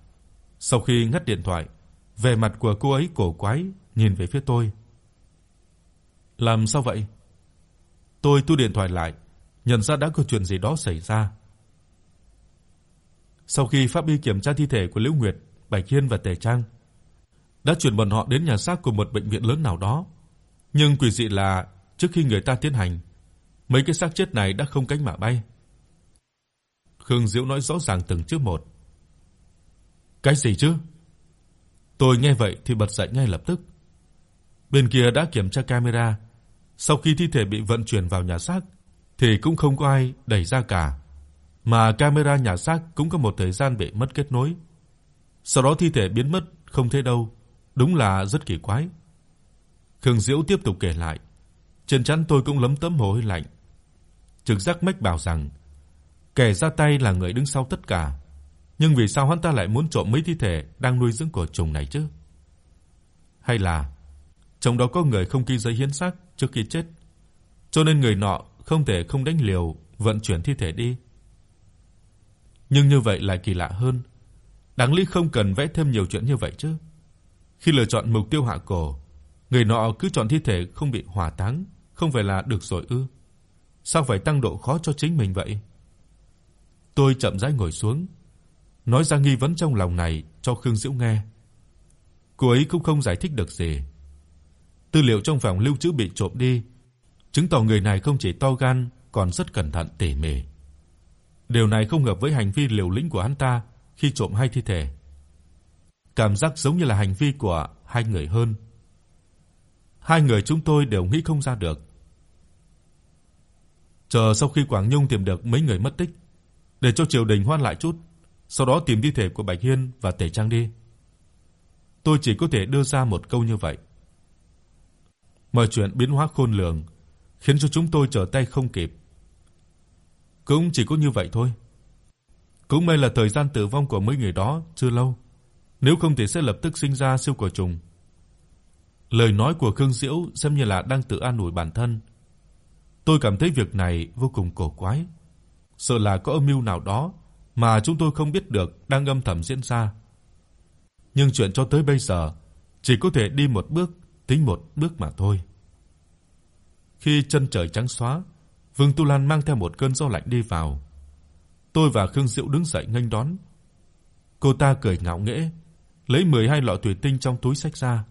Sau khi ngắt điện thoại, vẻ mặt của cô ấy cổ quái nhìn về phía tôi. "Làm sao vậy?" Tôi thu điện thoại lại, nhận ra đã có chuyện gì đó xảy ra. Sau khi pháp y kiểm tra thi thể của Liễu Nguyệt, Bạch Hiên và Tề Trang, đã chuyển bọn họ đến nhà xác của một bệnh viện lớn nào đó. Nhưng quỷ dị là trước khi người ta tiến hành, mấy cái xác chết này đã không cánh mà bay. Khương Diễu nói rõ ràng từng chữ một. Cái gì chứ? Tôi nghe vậy thì bật dậy ngay lập tức. Bên kia đã kiểm tra camera, sau khi thi thể bị vận chuyển vào nhà xác thì cũng không có ai đẩy ra cả, mà camera nhà xác cũng có một thời gian bị mất kết nối. Sau đó thi thể biến mất không thấy đâu, đúng là rất kỳ quái. Khương Diễu tiếp tục kể lại, trên trán tôi cũng lấm tấm mồ hôi lạnh. Trực giác mách bảo rằng kẻ ra tay là người đứng sau tất cả, nhưng vì sao hắn ta lại muốn trộm mấy thi thể đang nuôi dưỡng của trùng này chứ? Hay là trong đó có người không ký giấy hiến xác trước khi chết, cho nên người nọ không thể không đánh liều vận chuyển thi thể đi. Nhưng như vậy lại kỳ lạ hơn. Đáng lý không cần vẽ thêm nhiều chuyện như vậy chứ. Khi lựa chọn mục tiêu hạ cổ, người nọ cứ chọn thi thể không bị hỏa táng, không phải là được rồi ư? Sao phải tăng độ khó cho chính mình vậy? Tôi chậm rãi ngồi xuống, nói ra nghi vấn trong lòng này cho Khương Diễu nghe. Cô ấy cũng không giải thích được gì. Tư liệu trong phòng lưu trữ bị trộm đi, chứng tỏ người này không chỉ to gan còn rất cẩn thận tỉ mỉ. Điều này không hợp với hành vi liều lĩnh của hắn ta khi trộm hai thi thể. Cảm giác giống như là hành vi của hai người hơn. Hai người chúng tôi đều nghĩ không ra được. Chờ sau khi Quảng Nhung tìm được mấy người mất tích, để cho triều đình hoan lại chút, sau đó tìm thi thể của Bạch Hiên và Tề Trang đi. Tôi chỉ có thể đưa ra một câu như vậy. Mọi chuyện biến hóa khôn lường, khiến cho chúng tôi trở tay không kịp. Cũng chỉ có như vậy thôi. Cũng may là thời gian tử vong của mấy người đó chưa lâu, nếu không thì sẽ lập tức sinh ra siêu cổ trùng. Lời nói của Khương Diễu xem như là đang tự an ủi bản thân. Tôi cảm thấy việc này vô cùng cổ quái, sợ là có âm mưu nào đó mà chúng tôi không biết được đang âm thầm diễn ra. Nhưng chuyện cho tới bây giờ chỉ có thể đi một bước tính một bước mà thôi. Khi chân trời trắng xóa, Vương Tu Lan mang theo một cơn gió lạnh đi vào. Tôi và Khương Diệu đứng dậy nghênh đón. Cô ta cười ngạo nghễ, lấy 12 lọ thủy tinh trong túi xách ra,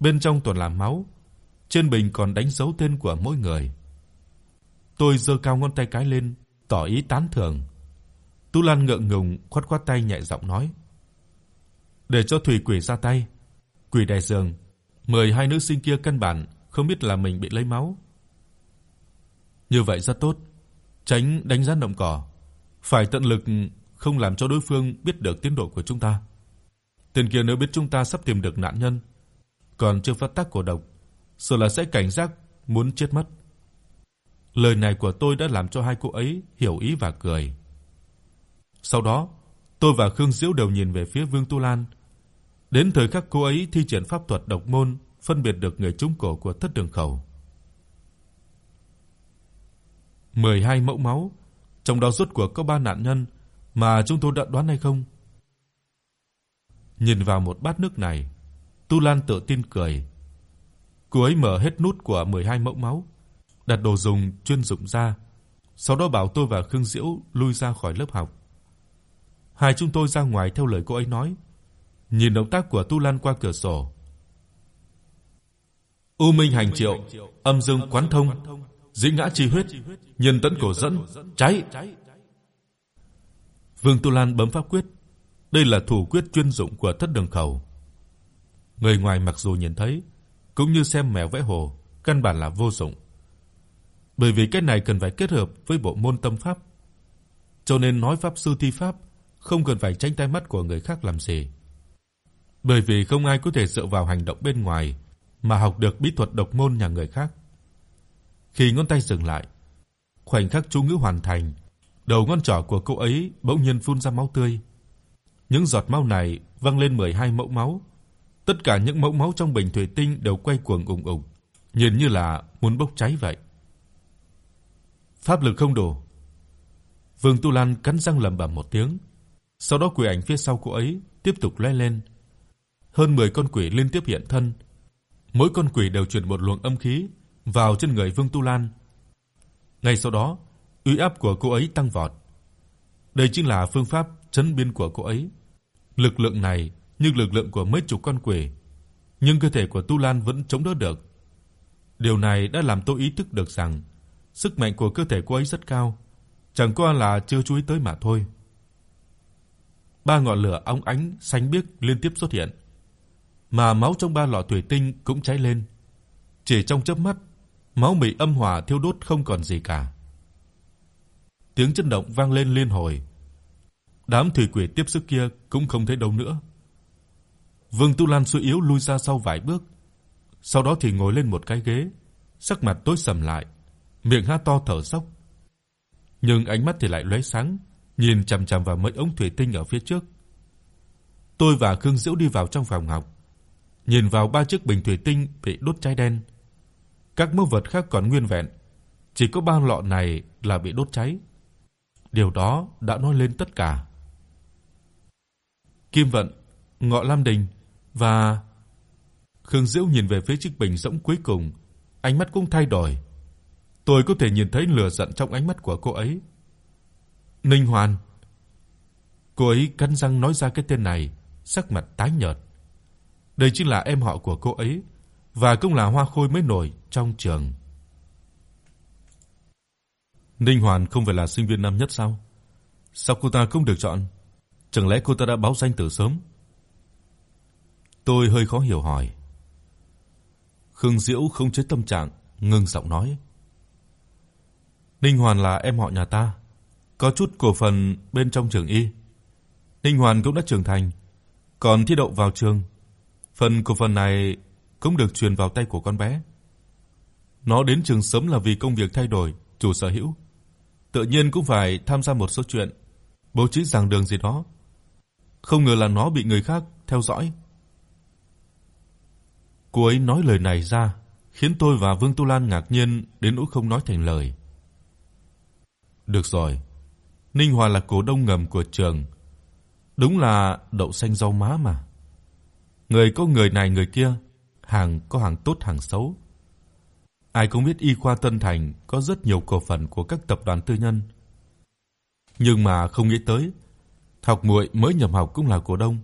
bên trong toàn là máu, trên bình còn đánh dấu tên của mỗi người. Tôi giơ cao ngón tay cái lên, tỏ ý tán thưởng. Tu Lan ngượng ngùng khoát khoát tay nhẹ giọng nói: "Để cho thủy quỷ ra tay, quỷ đại dương 12 nữ sinh kia căn bản không biết là mình bị lấy máu. Như vậy rất tốt, tránh đánh rắn động cỏ, phải tận lực không làm cho đối phương biết được tiến độ của chúng ta. Tên kia nếu biết chúng ta sắp tìm được nạn nhân, còn chưa phát tác cổ độc, sợ là sẽ cảnh giác muốn chết mất. Lời này của tôi đã làm cho hai cô ấy hiểu ý và cười. Sau đó, tôi và Khương Diễu đều nhìn về phía Vương Tu Lan Đến thời khắc cô ấy thi triển pháp thuật độc môn, phân biệt được người trúng cổ của Thất Đường Khẩu. 12 mẫu máu, trong đó rốt cuộc có 3 nạn nhân mà chúng tôi đã đoán hay không? Nhìn vào một bát nước này, Tu Lan tự tin cười. Cô ấy mở hết nút của 12 mẫu máu, đặt đồ dùng chuyên dụng ra, sau đó bảo tôi và Khương Diễu lui ra khỏi lớp học. Hai chúng tôi ra ngoài theo lời cô ấy nói, nhìn động tác của Tu Lan qua cửa sổ. U Minh hành triệu, âm dương quán thông, dĩ ngã chi huyết, nhân tấn cổ dẫn, cháy. Vương Tu Lan bấm pháp quyết. Đây là thủ quyết chuyên dụng của Thất Đường Khẩu. Người ngoài mặc dù nhìn thấy, cũng như xem mèo vẽ hồ, căn bản là vô dụng. Bởi vì cái này cần phải kết hợp với bộ môn tâm pháp. Cho nên nói pháp sư thi pháp không cần phải tránh tai mắt của người khác làm gì. Bởi vì không ai có thể dựa vào hành động bên ngoài mà học được bí thuật độc môn nhà người khác. Khi ngón tay dừng lại, khoảnh khắc chú ngữ hoàn thành, đầu ngón trỏ của cô ấy bỗng nhiên phun ra máu tươi. Những giọt máu này văng lên 12 mẫu máu. Tất cả những mẫu máu trong bình thủy tinh đều quay cuồng ùng ùng, nhìn như là muốn bốc cháy vậy. Pháp lực không đủ. Vương Tu Lan cắn răng lẩm bẩm một tiếng, sau đó quỷ ảnh phía sau cô ấy tiếp tục lóe lên. Hơn 10 con quỷ liên tiếp hiện thân. Mỗi con quỷ đều truyền một luồng âm khí vào trên người Vương Tu Lan. Ngay sau đó, uy áp của cô ấy tăng vọt. Đây chính là phương pháp trấn biên của cô ấy. Lực lượng này như lực lượng của mấy chục con quỷ, nhưng cơ thể của Tu Lan vẫn chống đỡ được. Điều này đã làm tôi ý thức được rằng sức mạnh của cơ thể cô ấy rất cao, chẳng qua là chưa chú ý tới mà thôi. Ba ngọn lửa óng ánh xanh biếc liên tiếp xuất hiện, mà máu trong ba lọ thủy tinh cũng cháy lên. Chỉ trong chớp mắt, máu bị âm hỏa thiêu đốt không còn gì cả. Tiếng chấn động vang lên liên hồi. Đám thủy quỷ tiếp sức kia cũng không thấy đâu nữa. Vương Tu Lan suy yếu lui ra sau vài bước, sau đó thì ngồi lên một cái ghế, sắc mặt tối sầm lại, miệng há to thở dốc. Nhưng ánh mắt thì lại lóe sáng, nhìn chằm chằm vào mấy ống thủy tinh ở phía trước. Tôi và Khương Diễu đi vào trong phòng học, nhìn vào ba chiếc bình thủy tinh bị đốt cháy đen. Các mẫu vật khác còn nguyên vẹn, chỉ có ba lọ này là bị đốt cháy. Điều đó đã nói lên tất cả. Kim vận, Ngọ Lam Đình và Khương Diễu nhìn về phía chiếc bình rỗng cuối cùng, ánh mắt cũng thay đổi. Tôi có thể nhìn thấy lửa giận trong ánh mắt của cô ấy. Ninh Hoàn. Cô ấy cắn răng nói ra cái tên này, sắc mặt tái nhợt. Đây chính là em họ của cô ấy và cũng là hoa khôi mới nổi trong trường. Ninh Hoàn không phải là sinh viên năm nhất sao? Sao cô ta không được chọn? Chẳng lẽ cô ta đã báo danh từ sớm? Tôi hơi khó hiểu hỏi. Khương Diễu không chế tâm trạng, ngưng giọng nói: "Ninh Hoàn là em họ nhà ta, có chút cổ phần bên trong trường y. Ninh Hoàn cũng đã trưởng thành, còn thi đậu vào trường. Phần cổ phần này cũng được truyền vào tay của con bé. Nó đến trường sớm là vì công việc thay đổi chủ sở hữu, tự nhiên cũng phải tham gia một số chuyện, bố trí giảng đường gì đó. Không ngờ là nó bị người khác theo dõi. Cô ấy nói lời này ra, khiến tôi và Vương Tu Lan ngạc nhiên đến nỗi không nói thành lời. Được rồi, Ninh Hòa là cổ đông ngầm của trường. Đúng là đậu xanh rau má mà. Người có người này người kia, hàng có hàng tốt hàng xấu. Ai cũng biết y khoa Tân Thành có rất nhiều cổ phần của các tập đoàn tư nhân. Nhưng mà không nghĩ tới, Thọc Muội mới nhập học cũng là cổ đông.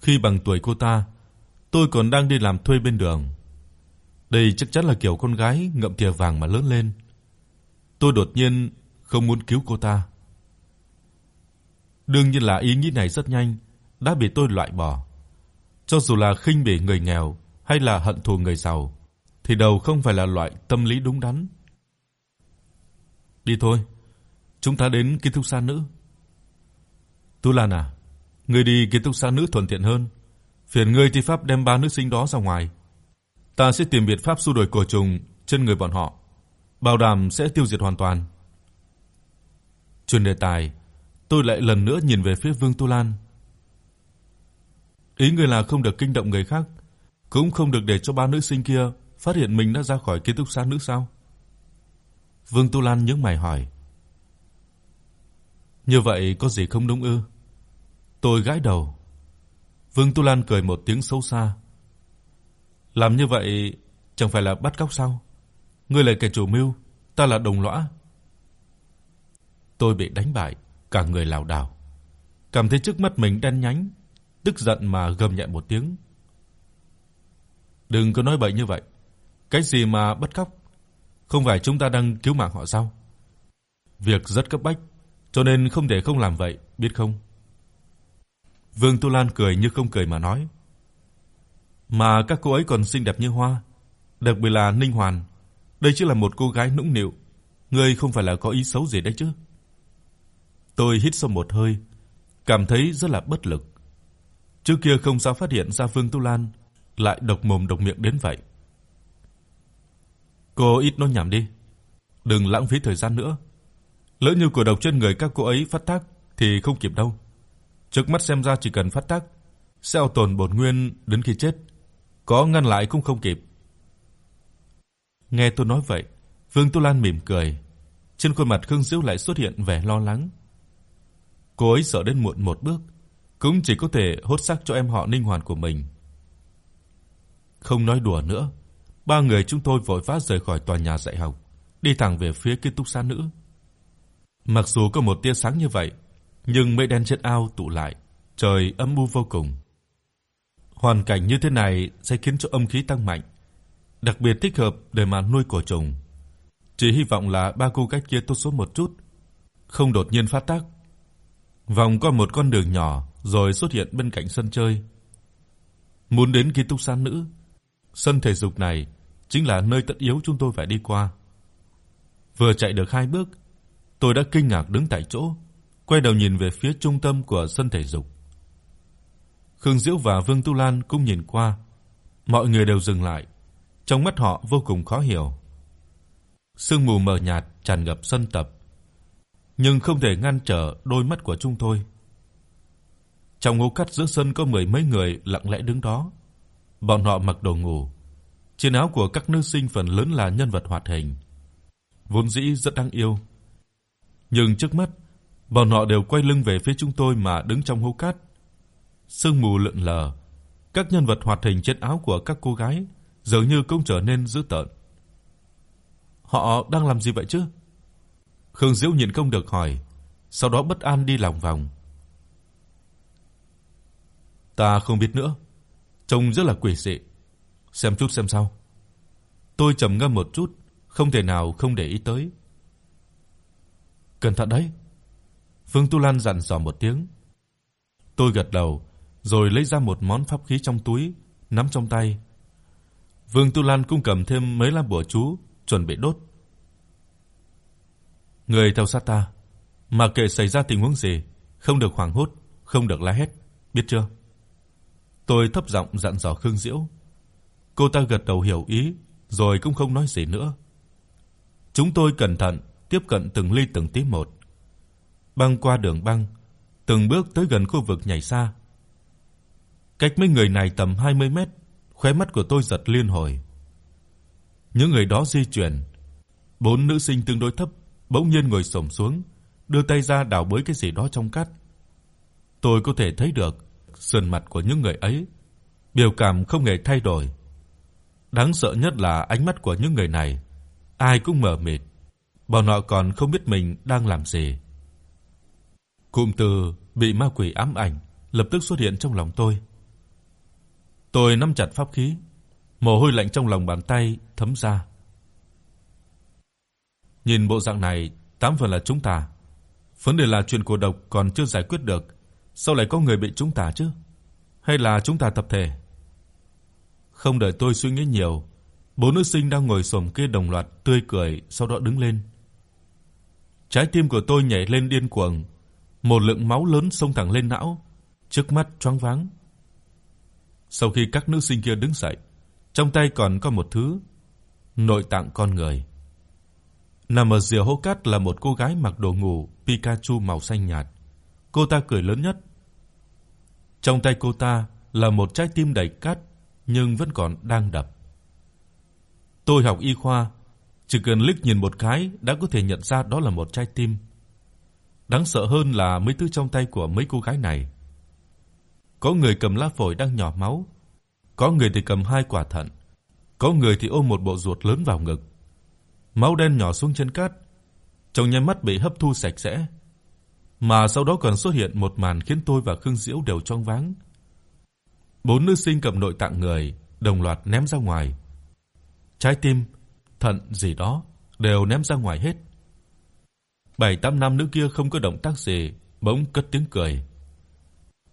Khi bằng tuổi cô ta, tôi còn đang đi làm thuê bên đường. Đây chắc chắn là kiểu con gái ngậm thìa vàng mà lớn lên. Tôi đột nhiên không muốn cứu cô ta. Đương nhiên là ý nghĩ này rất nhanh đã bị tôi loại bỏ. Cho dù là khinh bỉ người nghèo hay là hận thù người giàu, thì đều không phải là loại tâm lý đúng đắn. Đi thôi, chúng ta đến ký túc xá nữ. Tu Lan à, ngươi đi ký túc xá nữ thuận tiện hơn. Phiền ngươi thi pháp đem ba nữ sinh đó ra ngoài. Ta sẽ tìm biện pháp xua đuổi cổ trùng trên người bọn họ, bảo đảm sẽ tiêu diệt hoàn toàn. Chuyển đề tài, tôi lại lần nữa nhìn về phía Vương Tu Lan. Ý ngươi là không được kinh động người khác, cũng không được để cho ba nữ sinh kia phát hiện mình đã ra khỏi ký túc xá nữ sao? Vương Tu Lan nhướng mày hỏi. Như vậy có gì không đúng ư? Tôi gãi đầu. Vương Tu Lan cười một tiếng xấu xa. Làm như vậy chẳng phải là bắt cóc sao? Ngươi là kẻ chủ mưu, ta là đồng lõa. Tôi bị đánh bại, cả người lảo đảo. Cảm thấy trước mắt mình đen nhánh, tức giận mà gầm nhẹ một tiếng. Đừng có nói bậy như vậy. Cái gì mà bắt cóc? Không phải chúng ta đang cứu mạng họ sao? Việc rất cấp bách, cho nên không thể không làm vậy, biết không? Vương Tu Lan cười như không cười mà nói. Mà các cô ấy còn xinh đẹp như hoa, đặc biệt là Ninh Hoàn, đây chỉ là một cô gái nũng nịu, ngươi không phải là có ý xấu gì đấy chứ? Tôi hít sâu một hơi, cảm thấy rất là bất lực. Trước kia không sao phát hiện ra Vương Tu Lan lại độc mồm độc miệng đến vậy. Cô ít nói nhảm đi, đừng lãng phí thời gian nữa. Lỡ như cổ độc trên người các cô ấy phát tác thì không kịp đâu. Trước mắt xem ra chỉ cần phát tác sẽ tồn bổn nguyên đến khi chết, có ngăn lại cũng không kịp. Nghe tôi nói vậy, Vương Tu Lan mỉm cười, trên khuôn mặt Khương Diễu lại xuất hiện vẻ lo lắng. Cô ấy sợ đến muộn một bước, cũng chỉ có thể hốt xác cho em họ Ninh Hoàn của mình. Không nói đùa nữa, ba người chúng tôi vội vã rời khỏi tòa nhà dạy học, đi thẳng về phía ký túc xá nữ. Mặc dù có một tia sáng như vậy, nhưng mây đen trên ao tụ lại, trời âm u vô cùng. Hoàn cảnh như thế này sẽ khiến cho âm khí tăng mạnh, đặc biệt thích hợp để mà nuôi cổ trùng. Chỉ hy vọng là ba cô gái kia tốt số một chút, không đột nhiên phát tác. Vòng qua một con đường nhỏ rồi xuất hiện bên cạnh sân chơi. Muốn đến ký túc xá nữ, sân thể dục này chính là nơi tất yếu chúng tôi phải đi qua. Vừa chạy được hai bước, tôi đã kinh ngạc đứng tại chỗ, quay đầu nhìn về phía trung tâm của sân thể dục. Khương Diễu và Vương Tu Lan cũng nhìn qua, mọi người đều dừng lại, trong mắt họ vô cùng khó hiểu. Sương mù mờ nhạt tràn ngập sân tập, nhưng không thể ngăn trở đôi mắt của chúng tôi. Trong hố cát giữa sân có mười mấy người lặng lẽ đứng đó. Bọn họ mặc đồ ngủ. Trên áo của các nữ sinh phần lớn là nhân vật hoạt hình, vốn dĩ rất đáng yêu. Nhưng trước mắt, bọn họ đều quay lưng về phía chúng tôi mà đứng trong hố cát. Sương mù lượn lờ, các nhân vật hoạt hình trên áo của các cô gái dường như cũng trở nên dữ tợn. Họ đang làm gì vậy chứ? Khương Diễu nhìn không được hỏi, sau đó bất an đi lòng vòng. Ta không biết nữa, trông rất là quỷ dị. Xem chút xem sao. Tôi trầm ngâm một chút, không thể nào không để ý tới. Cẩn thận đấy. Phương Tu Lan dặn dò một tiếng. Tôi gật đầu, rồi lấy ra một món pháp khí trong túi, nắm trong tay. Vương Tu Lan cũng cầm thêm mấy lá bùa chú chuẩn bị đốt. Người theo sát ta, mà kệ xảy ra tình huống gì, không được hoảng hốt, không được la hét, biết chưa? Tôi thấp giọng dặn dò Khương Diễu. Cô ta gật đầu hiểu ý, rồi cũng không nói gì nữa. Chúng tôi cẩn thận tiếp cận từng ly từng tí một, băng qua đường băng, từng bước tới gần khu vực nhảy xa. Cách mấy người này tầm 20 mét, khóe mắt của tôi giật liên hồi. Những người đó di chuyển, bốn nữ sinh tương đối thấp bỗng nhiên ngồi xổm xuống, đưa tay ra đào bới cái gì đó trong cát. Tôi có thể thấy được sườn mặt của những người ấy, biểu cảm không hề thay đổi. Đáng sợ nhất là ánh mắt của những người này, ai cũng mờ mịt, bọn họ còn không biết mình đang làm gì. Cụm từ bị ma quỷ ám ảnh lập tức xuất hiện trong lòng tôi. Tôi nắm chặt pháp khí, mồ hôi lạnh trong lòng bàn tay thấm ra. Nhìn bộ dạng này, tám phần là chúng ta. Vấn đề là chuyện của độc còn chưa giải quyết được, sao lại có người bị chúng ta chứ? Hay là chúng ta tập thể? Không đợi tôi suy nghĩ nhiều, bốn nữ sinh đang ngồi xổm kia đồng loạt tươi cười, sau đó đứng lên. Trái tim của tôi nhảy lên điên cuồng, một lượng máu lớn xông thẳng lên não, trước mắt choáng váng. Sau khi các nữ sinh kia đứng dậy, trong tay còn có một thứ nội tạng con người. Nằm ở rìa hố cát là một cô gái mặc đồ ngủ Pikachu màu xanh nhạt. Cô ta cười lớn nhất. Trong tay cô ta là một trái tim đầy cát nhưng vẫn còn đang đập. Tôi học y khoa, chỉ cần liếc nhìn một cái đã có thể nhận ra đó là một trái tim. Đáng sợ hơn là mấy thứ trong tay của mấy cô gái này. Có người cầm lá phổi đang nhỏ máu, có người thì cầm hai quả thận, có người thì ôm một bộ ruột lớn vào ngực. Máu đen nhỏ xuống chân cát, trong nháy mắt bị hấp thu sạch sẽ. Mà sau đó còn xuất hiện một màn khiến tôi và Khương Diễu đều choáng váng. Bốn nữ sinh cầm nội tạng người đồng loạt ném ra ngoài. Trái tim, thận gì đó đều ném ra ngoài hết. Bảy tám nam nữ kia không có động tác gì, bỗng cất tiếng cười.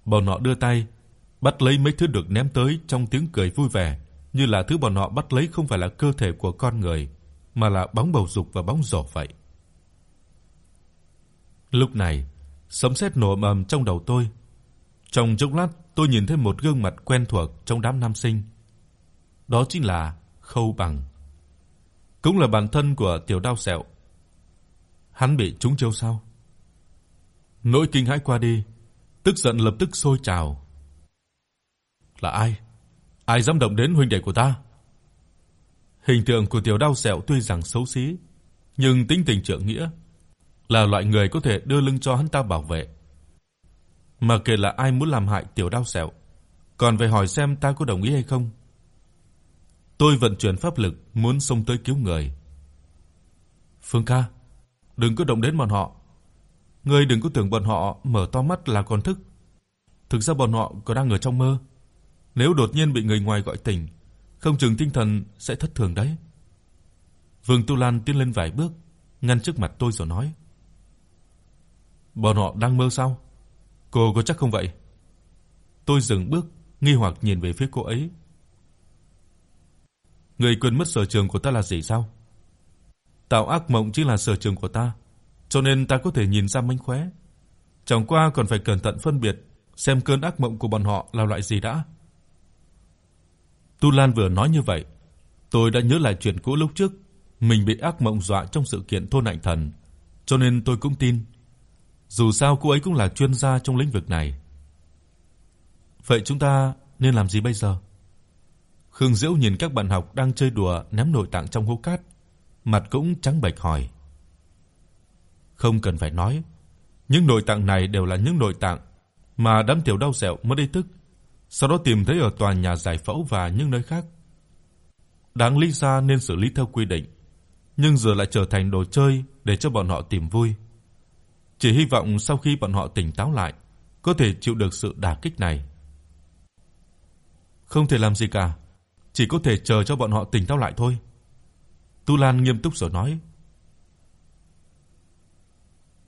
Bọn họ đưa tay bắt lấy mấy thứ được ném tới trong tiếng cười vui vẻ, như là thứ bọn họ bắt lấy không phải là cơ thể của con người, mà là bóng bầu dục và bóng rổ vậy. Lúc này, sấm sét nổ ầm trong đầu tôi. Trong chốc lát, tôi nhìn thấy một gương mặt quen thuộc trong đám nam sinh. Đó chính là Khâu Bằng. Cũng là bản thân của Tiểu Đao Sẹo. Hắn bị trúng chiêu sao? Nỗi kinh hãi qua đi, tức giận lập tức sôi trào. Là ai? Ai dám động đến huynh đệ của ta? Hình tượng của Tiểu Đao Sẹo tuy rằng xấu xí, nhưng tính tình trượng nghĩa, là loại người có thể đưa lưng cho hắn ta bảo vệ. Mà kể là ai muốn làm hại Tiểu Đao Sẹo, còn phải hỏi xem ta có đồng ý hay không. Tôi vận chuyển pháp lực muốn xông tới cứu người. Phương ca, đừng có động đến bọn họ. Ngươi đừng có tưởng bọn họ mở to mắt là còn thức. Thực ra bọn họ còn đang ở trong mơ. Nếu đột nhiên bị người ngoài gọi tỉnh, không chừng tinh thần sẽ thất thường đấy. Vương Tu Lan tiến lên vài bước, ngăn trước mặt tôi rồi nói: "Bọn họ đang mơ sao? Cô có chắc không vậy?" Tôi dừng bước, nghi hoặc nhìn về phía cô ấy. "Người quên mất sở trường của ta là gì sao?" Tạo ác mộng chính là sở trường của ta, cho nên ta có thể nhìn ra mánh khóe. Chẳng qua còn phải cẩn thận phân biệt xem cơn ác mộng của bọn họ là loại gì đã. Tu Lan vừa nói như vậy, tôi đã nhớ lại chuyện cũ lúc trước, mình bị ác mộng dọa trong sự kiện thôn ảnh thần, cho nên tôi cũng tin. Dù sao cô ấy cũng là chuyên gia trong lĩnh vực này. Vậy chúng ta nên làm gì bây giờ? Khương Diễu nhìn các bạn học đang chơi đùa ném nội tạng trong hố cát, mặt cũng trắng bệch hỏi. Không cần phải nói, những nội tạng này đều là những nội tạng mà đám tiểu đau sẹo mới đây tức sau đó tìm thấy ở tòa nhà giải phẫu và những nơi khác. Đáng lý ra nên xử lý theo quy định, nhưng giờ lại trở thành đồ chơi để cho bọn họ tìm vui. Chỉ hy vọng sau khi bọn họ tỉnh táo lại, có thể chịu được sự đả kích này. Không thể làm gì cả, chỉ có thể chờ cho bọn họ tỉnh táo lại thôi. Tu Lan nghiêm túc rồi nói.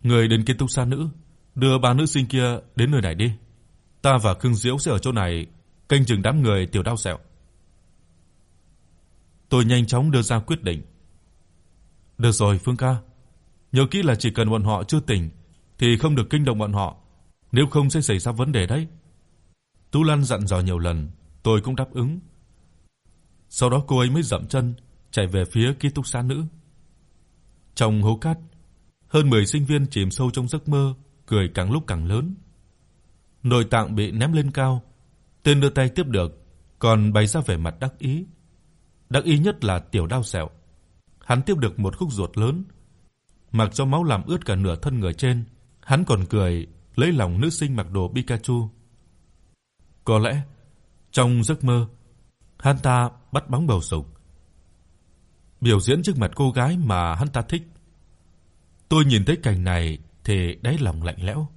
Người đến kiến túc xá nữ, đưa ba nữ sinh kia đến nơi này đi. Ta và Khương Diễu sẽ ở chỗ này canh chừng đám người tiểu đao sẹo. Tôi nhanh chóng đưa ra quyết định. Được rồi Phương ca, nhớ kỹ là chỉ cần bọn họ chưa tỉnh thì không được kinh động bọn họ, nếu không sẽ xảy ra vấn đề đấy. Tú Lan dặn dò nhiều lần, tôi cũng đáp ứng. Sau đó cô ấy mới dậm chân chạy về phía ký túc xá nữ. Trong hố cát, hơn 10 sinh viên chìm sâu trong giấc mơ, cười càng lúc càng lớn. Nội tạng bị ném lên cao, tên đưa tay tiếp được, còn bày ra vẻ mặt đắc ý. Đắc ý nhất là Tiểu Đao Sẹo. Hắn tiếp được một khúc ruột lớn, mặc cho máu làm ướt cả nửa thân người trên, hắn còn cười lấy lòng nữ sinh mặc đồ Pikachu. Có lẽ trong giấc mơ, hắn ta bắt bóng bầu dục, biểu diễn trước mặt cô gái mà hắn ta thích. Tôi nhìn thấy cảnh này thì đáy lòng lạnh lẽo.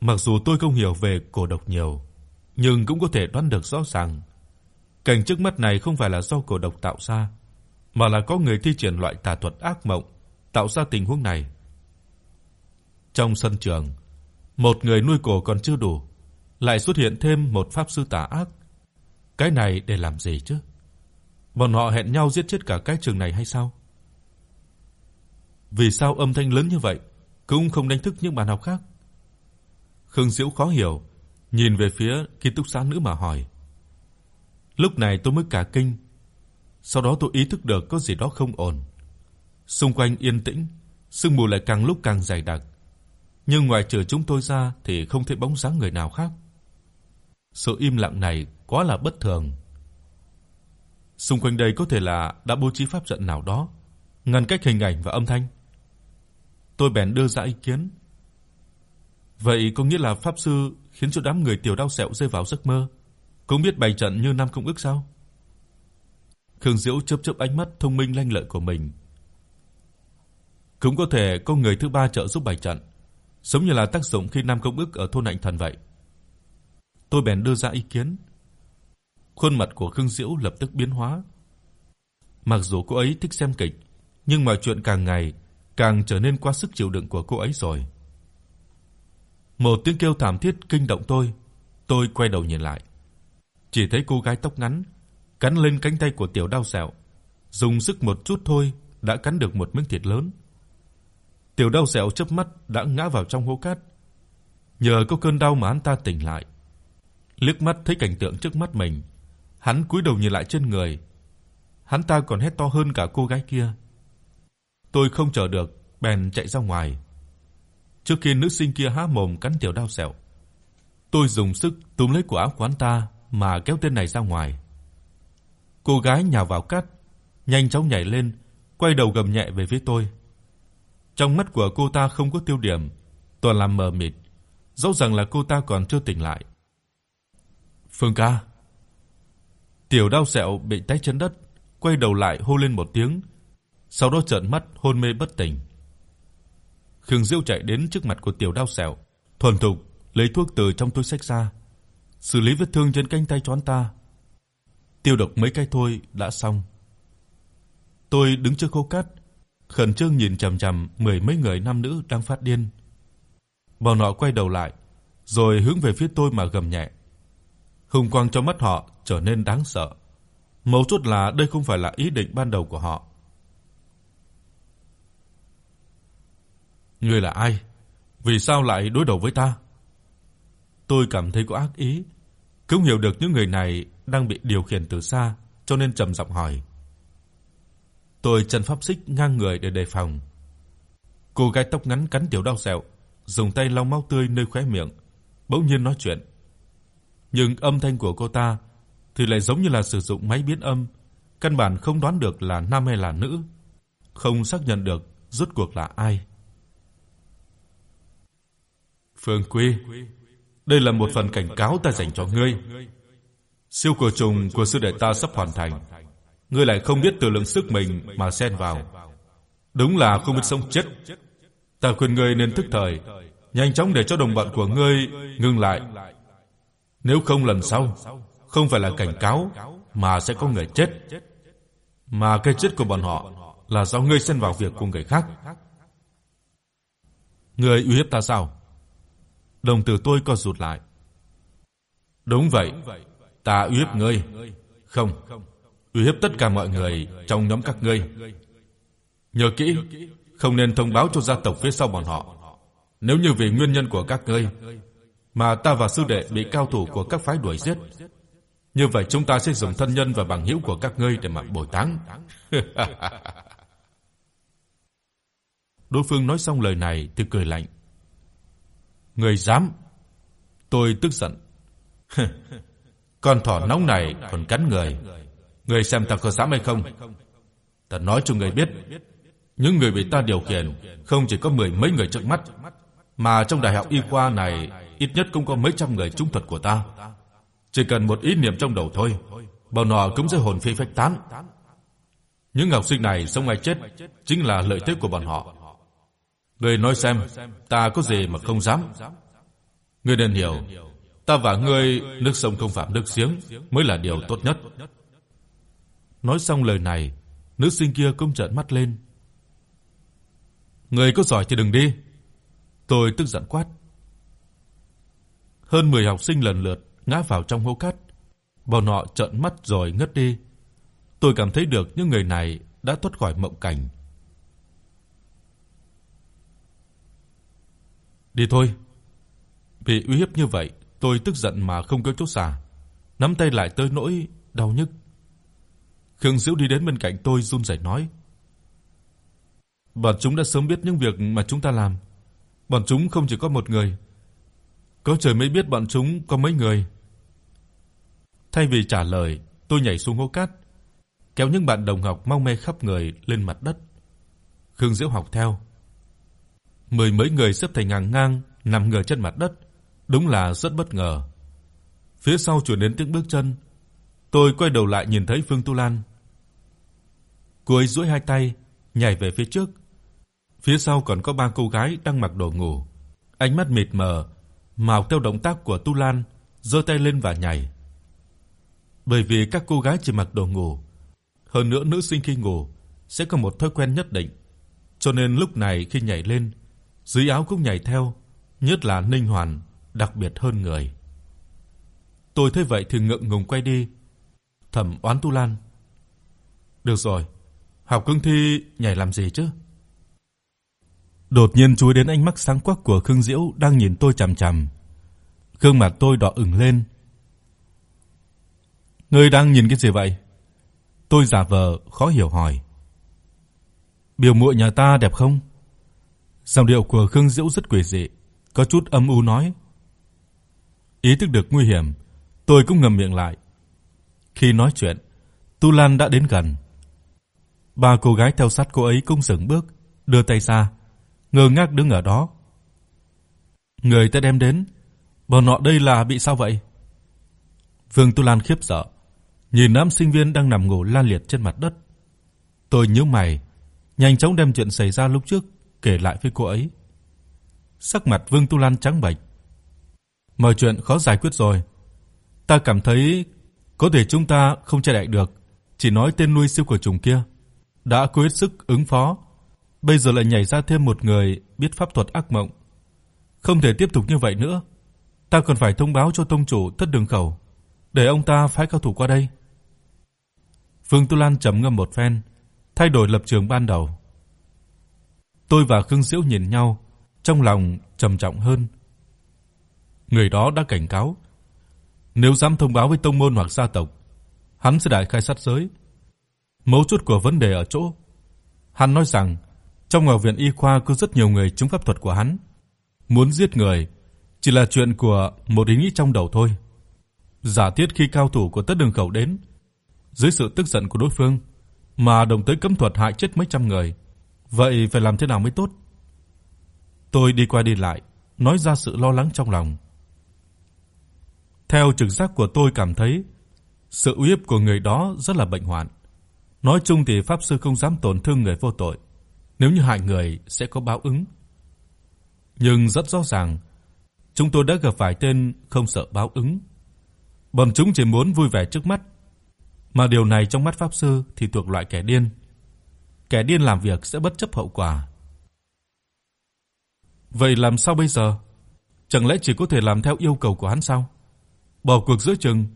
Mặc dù tôi không hiểu về cổ độc nhiều, nhưng cũng có thể đoán được rõ ràng cảnh trước mắt này không phải là do cổ độc tạo ra, mà là có người thi triển loại tà thuật ác mộng tạo ra tình huống này. Trong sân trường, một người nuôi cổ còn chưa đủ, lại xuất hiện thêm một pháp sư tà ác. Cái này để làm gì chứ? Bọn họ hẹn nhau giết chết cả cái trường này hay sao? Vì sao âm thanh lớn như vậy cũng không đánh thức những bạn học khác? Khương Diễu khó hiểu, nhìn về phía ký túc xá nữ mà hỏi. Lúc này tôi mới cả kinh, sau đó tôi ý thức được có gì đó không ổn. Xung quanh yên tĩnh, sương mù lại càng lúc càng dày đặc, nhưng ngoài trừ chúng tôi ra thì không thấy bóng dáng người nào khác. Sự im lặng này quá là bất thường. Xung quanh đây có thể là đã bố trí pháp trận nào đó, ngăn cách hình ảnh và âm thanh. Tôi bèn đưa ra ý kiến. Vậy có nghĩa là pháp sư khiến cho đám người tiểu đau sẹo rơi vào giấc mơ, cũng biết bày trận như năm công ước sao? Khương Diễu chớp chớp ánh mắt thông minh lanh lợi của mình. Cũng có thể có người thứ ba trợ giúp bày trận, giống như là tác dụng khi nam công ước ở thôn Hạnh Thần vậy. Tôi bèn đưa ra ý kiến. Khuôn mặt của Khương Diễu lập tức biến hóa. Mặc dù cô ấy thích xem kịch, nhưng mọi chuyện càng ngày càng trở nên quá sức chịu đựng của cô ấy rồi. Một tiếng kêu thảm thiết kinh động tôi, tôi quay đầu nhìn lại. Chỉ thấy cô gái tóc ngắn cắn lên cánh tay của tiểu đao sẹo, dùng sức một chút thôi đã cắn được một miếng thịt lớn. Tiểu đao sẹo chớp mắt đã ngã vào trong hố cát. Nhờ có cơn đau mà hắn ta tỉnh lại. Liếc mắt thấy cảnh tượng trước mắt mình, hắn cúi đầu nhìn lại trên người. Hắn ta còn hét to hơn cả cô gái kia. Tôi không chờ được, bèn chạy ra ngoài. Trước khi nữ sinh kia há mồm cắn tiểu đao sẹo, tôi dùng sức túm lấy cổ áo của hắn ta mà kéo tên này ra ngoài. Cô gái nhào vào cát, nhanh chóng nhảy lên, quay đầu gầm nhẹ về phía tôi. Trong mắt của cô ta không có tiêu điểm, toàn là mờ mịt, rõ ràng là cô ta còn chưa tỉnh lại. Phương ca. Tiểu Đao Sẹo bị té chân đất, quay đầu lại hô lên một tiếng, sau đó trợn mắt hôn mê bất tỉnh. Khương Diêu chạy đến trước mặt của Tiểu Đao Sẹo, thuần thục lấy thuốc từ trong túi xách ra, xử lý vết thương trên cánh tay choán ta. Tiêu độc mấy cái thôi đã xong. Tôi đứng trước khô cát, khẩn trương nhìn chằm chằm mười mấy người nam nữ đang phát điên. Bọn họ quay đầu lại, rồi hướng về phía tôi mà gầm nhẹ. Hùng quang trong mắt họ trở nên đáng sợ. Mấu chốt là đây không phải là ý định ban đầu của họ. Ngươi là ai? Vì sao lại đối đầu với ta? Tôi cảm thấy có ác ý, cũng hiểu được những người này đang bị điều khiển từ xa, cho nên trầm giọng hỏi. Tôi chân pháp xích ngang người để đề phòng. Cô gái tóc ngắn cắn tiểu đao sẹo, dùng tay lau máu tươi nơi khóe miệng, bỗng nhiên nói chuyện. Nhưng âm thanh của cô ta thì lại giống như là sử dụng máy biến âm, căn bản không đoán được là nam hay là nữ, không xác nhận được rốt cuộc là ai. Phương Quy, đây là một phần cảnh cáo ta dành cho ngươi. Siêu cổ trùng của sư đệ ta sắp hoàn thành, ngươi lại không biết tự lượng sức mình mà xen vào. Đúng là không biết sống chết. Ta khuyên ngươi nên thức thời, nhanh chóng để cho đồng bọn của ngươi ngừng lại. Nếu không lần sau, không phải là cảnh cáo mà sẽ có người chết. Mà cái chết của bọn họ là do ngươi xen vào việc của người khác. Ngươi uy hiếp ta sao? Đồng tử tôi co rụt lại. Đúng vậy, ta uy hiếp ngươi. Không, uy hiếp tất cả mọi người trong nhóm các ngươi. Nhớ kỹ, không nên thông báo cho gia tộc phía sau bọn họ. Nếu như vì nguyên nhân của các ngươi mà ta và sư đệ bị cao thủ của các phái đuổi giết, như vậy chúng ta sẽ dùng thân nhân và bằng hữu của các ngươi để mà bồi táng. Đối phương nói xong lời này thì cười lạnh. Người dám? Tôi tức giận. Con thỏ nóng này còn cắn người. Người xem ta có dám hay không? Ta nói cho người biết, những người bị ta điều khiển không chỉ có mười mấy người trước mắt, mà trong đại học y khoa này ít nhất cũng có mấy trăm người trúng thuật của ta. Chỉ cần một ý niệm trong đầu thôi, bọn họ cũng sẽ hồn phi phách tán. Những học sinh này sống hay chết chính là lợi thế của bọn họ. Ngươi nói xem, ta có gì mà không dám? Ngươi nên hiểu, ta và ngươi nước sông không phạm nước giếng mới là điều tốt nhất. Nói xong lời này, nữ sinh kia cũng trợn mắt lên. người có giỏi thì đừng đi. Tôi tức giận quát. Hơn 10 học sinh lần lượt ngã vào trong hố cát. Bọn họ trợn mắt rồi ngất đi. Tôi cảm thấy được những người này đã thoát khỏi mộng cảnh. Đi thôi. Bị uy hiếp như vậy, tôi tức giận mà không có chỗ xả, nắm tay lại tới nỗi đau nhức. Khương Diễu đi đến bên cạnh tôi run rẩy nói: "Bọn chúng đã sớm biết những việc mà chúng ta làm. Bọn chúng không chỉ có một người, có trời mới biết bọn chúng có mấy người." Thay vì trả lời, tôi nhảy xuống hố cát, kéo những bạn đồng học mau mê khắp người lên mặt đất. Khương Diễu học theo. Mười mấy người xếp thành hàng ngang nằm ngửa trên mặt đất, đúng là rất bất ngờ. Phía sau truyền đến tiếng bước chân, tôi quay đầu lại nhìn thấy Phương Tu Lan. Cô ấy duỗi hai tay, nhảy về phía trước. Phía sau còn có ba cô gái đang mặc đồ ngủ, ánh mắt mịt mờ, mà theo động tác của Tu Lan, giơ tay lên và nhảy. Bởi vì các cô gái chỉ mặc đồ ngủ, hơn nữa nữ sinh khi ngủ sẽ có một thói quen nhất định, cho nên lúc này khi nhảy lên, dưới áo cũng nhảy theo, nhất là Ninh Hoàn đặc biệt hơn người. Tôi thấy vậy thì ngượng ngùng quay đi, thầm oán Tu Lan. Được rồi, học cương thi nhảy làm gì chứ? Đột nhiên chú ý đến ánh mắt sáng quắc của Khương Diễu đang nhìn tôi chằm chằm. Gương mặt tôi đỏ ửng lên. Ngươi đang nhìn cái gì vậy? Tôi giả vờ khó hiểu hỏi. Biểu muội nhà ta đẹp không? Giọng điệu của Khương Diễu rất quỷ dị, có chút âm u nói. Ý thức được nguy hiểm, tôi cũng ngậm miệng lại. Khi nói chuyện, Tu Lan đã đến gần. Ba cô gái theo sát cô ấy cũng dừng bước, đưa tay ra, ngơ ngác đứng ở đó. Người ta đem đến, bọn họ đây là bị sao vậy? Vương Tu Lan khiếp sợ, nhìn nam sinh viên đang nằm ngủ la liệt trên mặt đất. Tôi nhíu mày, nhanh chóng đem chuyện xảy ra lúc trước kể lại với cô ấy. Sắc mặt Vương Tu Lan trắng bệch. Mọi chuyện khó giải quyết rồi. Ta cảm thấy có thể chúng ta không che đậy được, chỉ nói tên nuôi siêu của trùng kia đã cố hết sức ứng phó, bây giờ lại nhảy ra thêm một người biết pháp thuật ác mộng. Không thể tiếp tục như vậy nữa. Ta cần phải thông báo cho tông chủ Thất Đường Khẩu, để ông ta phái cao thủ qua đây. phương Tu Lan trầm ngâm một phen, thay đổi lập trường ban đầu. Tôi và Khương Diễu nhìn nhau, trong lòng trầm trọng hơn. Người đó đã cảnh cáo, nếu dám thông báo với tông môn hoặc gia tộc, hắn sẽ đại khai sát giới. Mấu chốt của vấn đề ở chỗ, hắn nói rằng trong ngọc viện y khoa có rất nhiều người trúng pháp thuật của hắn, muốn giết người chỉ là chuyện của một ý nghĩ trong đầu thôi. Giả thiết khi cao thủ của Tất Đường Khẩu đến, dưới sự tức giận của đối phương mà đồng tới cấm thuật hại chết mấy trăm người, Vậy phải làm thế nào mới tốt? Tôi đi qua đi lại, nói ra sự lo lắng trong lòng. Theo trực giác của tôi cảm thấy, sự uy hiếp của người đó rất là bệnh hoạn. Nói chung thì pháp sư không dám tổn thương người vô tội, nếu như hại người sẽ có báo ứng. Nhưng rất rõ ràng, chúng tôi đã gặp phải tên không sợ báo ứng. Bọn chúng chỉ muốn vui vẻ trước mắt, mà điều này trong mắt pháp sư thì thuộc loại kẻ điên kẻ điên làm việc sẽ bất chấp hậu quả. Vậy làm sao bây giờ? Chẳng lẽ chỉ có thể làm theo yêu cầu của hắn sao? Bỏ cuộc giữa chừng,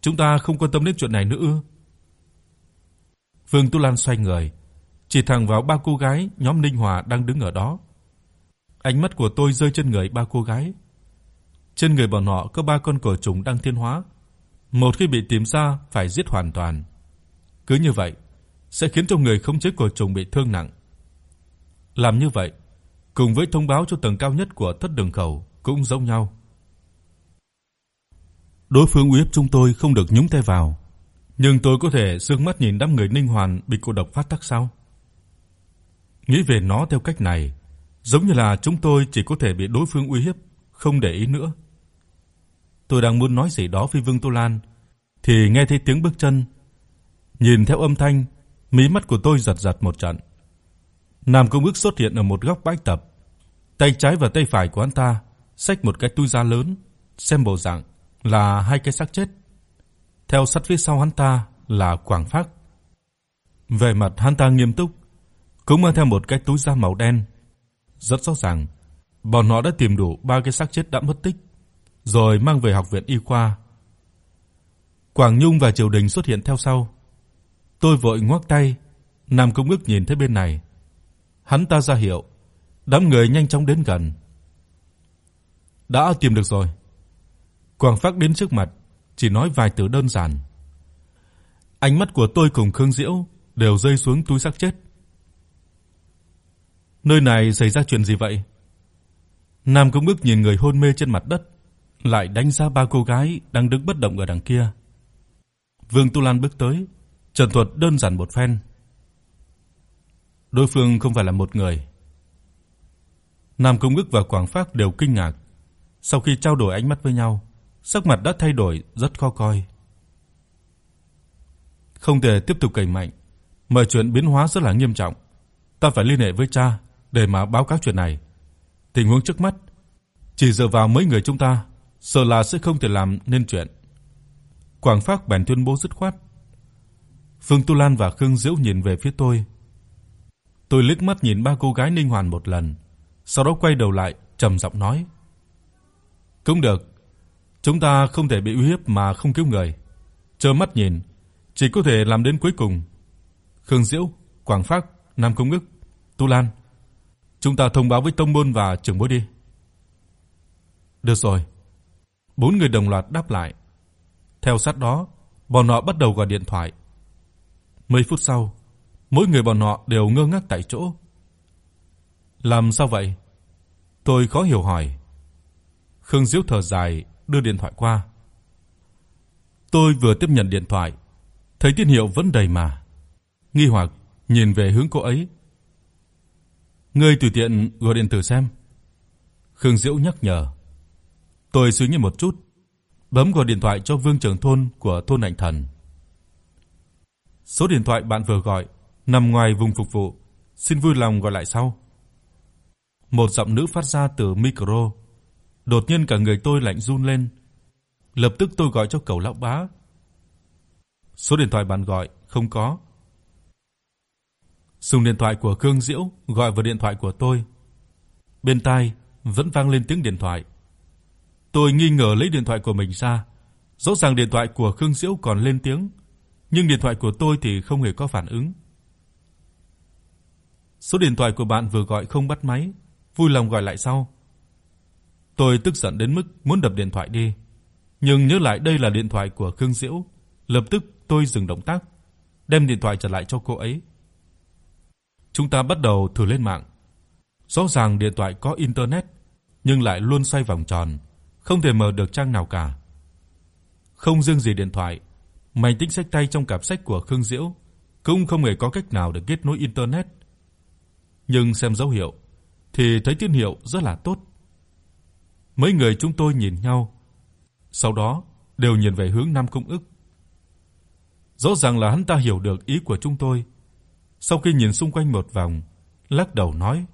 chúng ta không quan tâm đến chuyện này nữa ư? Vương Tu Lan xoay người, chỉ thẳng vào ba cô gái nhóm Ninh Hòa đang đứng ở đó. Ánh mắt của tôi rơi trên người ba cô gái. Trên người bọn họ có ba con cổ trùng đang thiên hóa. Một khi bị tìm ra phải giết hoàn toàn. Cứ như vậy sẽ khiến cho người không chế cổ trùng bị thương nặng. Làm như vậy, cùng với thông báo cho tầng cao nhất của thất đường khẩu cũng giống nhau. Đối phương uy hiếp chúng tôi không được nhúng tay vào, nhưng tôi có thể sương mắt nhìn đám người Ninh Hoàn bị cô độc phát tác sao? Nghĩ về nó theo cách này, giống như là chúng tôi chỉ có thể bị đối phương uy hiếp, không để ý nữa. Tôi đang muốn nói gì đó với Vương Tô Lan thì nghe thấy tiếng bước chân. Nhìn theo âm thanh, mí mắt của tôi giật giật một trận. Nam Công Ước xuất hiện ở một góc bãi tập. Tay trái và tay phải của hắn ta xách một cái túi da lớn, xem bộ dạng là hai cái xác chết. Theo sát phía sau hắn ta là Quảng Phác. Về mặt hắn ta nghiêm túc, cũng mang theo một cái túi da màu đen. Rất rõ ràng, bọn họ đã tìm đủ ba cái xác chết đã mất tích, rồi mang về học viện y khoa. Quảng Nhung và Triều Đình xuất hiện theo sau. Tôi vội ngoắc tay, Nam Công Ngức nhìn thấy bên này. Hắn ta ra hiệu, đám người nhanh chóng đến gần. Đã tìm được rồi. Quảng Phác đến trước mặt, chỉ nói vài từ đơn giản. Ánh mắt của tôi cùng Khương Diễu đều rơi xuống túi xác chết. Nơi này xảy ra chuyện gì vậy? Nam Công Bức nhìn người hôn mê trên mặt đất, lại đánh giá ba cô gái đang đứng bất động ở đằng kia. Vương Tu Lan bước tới, trần thuật đơn giản một phen. Đối phương không phải là một người. Nam Công Ngức và Quảng Phác đều kinh ngạc, sau khi trao đổi ánh mắt với nhau, sắc mặt đã thay đổi rất khó coi. Không thể tiếp tục cày mạnh, mọi chuyện biến hóa rất là nghiêm trọng. Ta phải liên hệ với cha để mà báo cáo chuyện này. Tình huống trước mắt chỉ dựa vào mấy người chúng ta, sợ là sẽ không thể làm nên chuyện. Quảng Phác bèn tuyên bố dứt khoát. Phương Tu Lan và Khương Diễu nhìn về phía tôi. Tôi liếc mắt nhìn ba cô gái Ninh Hoàn một lần, sau đó quay đầu lại, trầm giọng nói: "Cũng được, chúng ta không thể bị uy hiếp mà không cứu người. Trơ mắt nhìn, chỉ có thể làm đến cuối cùng." Khương Diễu, Quảng Phác, Nam Công Ngức, Tu Lan, chúng ta thông báo với tông môn và trưởng bối đi. Được rồi. Bốn người đồng loạt đáp lại. Theo sát đó, bọn họ bắt đầu gọi điện thoại. Mấy phút sau, mỗi người bọn họ đều ngơ ngác tại chỗ. Làm sao vậy? Tôi khó hiểu hỏi. Khương Diễu thở dài, đưa điện thoại qua. Tôi vừa tiếp nhận điện thoại, thấy tín hiệu vẫn đầy mà. Nghi hoặc nhìn về hướng cô ấy. Ngươi tùy tiện gọi điện thử xem." Khương Diễu nhắc nhở. Tôi suy nghĩ một chút, bấm gọi điện thoại cho Vương trưởng thôn của thôn Ảnh Thần. Số điện thoại bạn vừa gọi nằm ngoài vùng phục vụ, xin vui lòng gọi lại sau. Một giọng nữ phát ra từ micro. Đột nhiên cả người tôi lạnh run lên. Lập tức tôi gọi cho cầu lão bá. Số điện thoại bạn gọi không có. Dùng điện thoại của Khương Diễu gọi vào điện thoại của tôi. Bên tai vẫn vang lên tiếng điện thoại. Tôi nghi ngờ lấy điện thoại của mình ra, rõ ràng điện thoại của Khương Diễu còn lên tiếng, nhưng điện thoại của tôi thì không hề có phản ứng. Số điện thoại của bạn vừa gọi không bắt máy, vui lòng gọi lại sau. Tôi tức giận đến mức muốn đập điện thoại đi, nhưng nhớ lại đây là điện thoại của Khương Diễu, lập tức tôi dừng động tác, đem điện thoại trả lại cho cô ấy. Chúng ta bắt đầu thử lên mạng. Rõ ràng điện thoại có internet nhưng lại luôn xoay vòng tròn, không thể mở được trang nào cả. Không riêng gì điện thoại, máy tính sách tay trong cặp sách của Khương Diễu cũng không hề có cách nào để kết nối internet. Nhưng xem dấu hiệu thì thấy tín hiệu rất là tốt. Mấy người chúng tôi nhìn nhau, sau đó đều nhìn về hướng Nam Công Ức. Rõ ràng là hắn ta hiểu được ý của chúng tôi sau khi nhìn xung quanh một vòng, lắc đầu nói: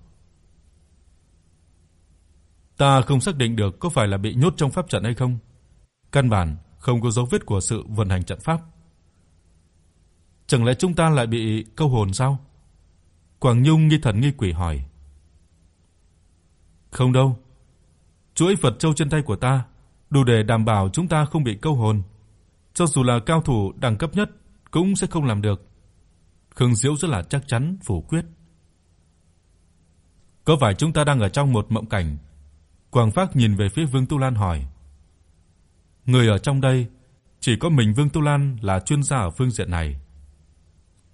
"Ta không xác định được có phải là bị nhốt trong pháp trận hay không. Căn bản không có dấu vết của sự vận hành trận pháp. Chẳng lẽ chúng ta lại bị câu hồn sao?" Quảng Nhung nghi thần nghi quỷ hỏi. "Không đâu. Chuỗi Phật châu trên tay của ta, đủ để đảm bảo chúng ta không bị câu hồn. Cho dù là cao thủ đẳng cấp nhất cũng sẽ không làm được." Khương Diễu rất là chắc chắn, phủ quyết. Có phải chúng ta đang ở trong một mộng cảnh? Quang Phác nhìn về phía Vương Tu Lan hỏi. Người ở trong đây, chỉ có mình Vương Tu Lan là chuyên gia ở phương diện này.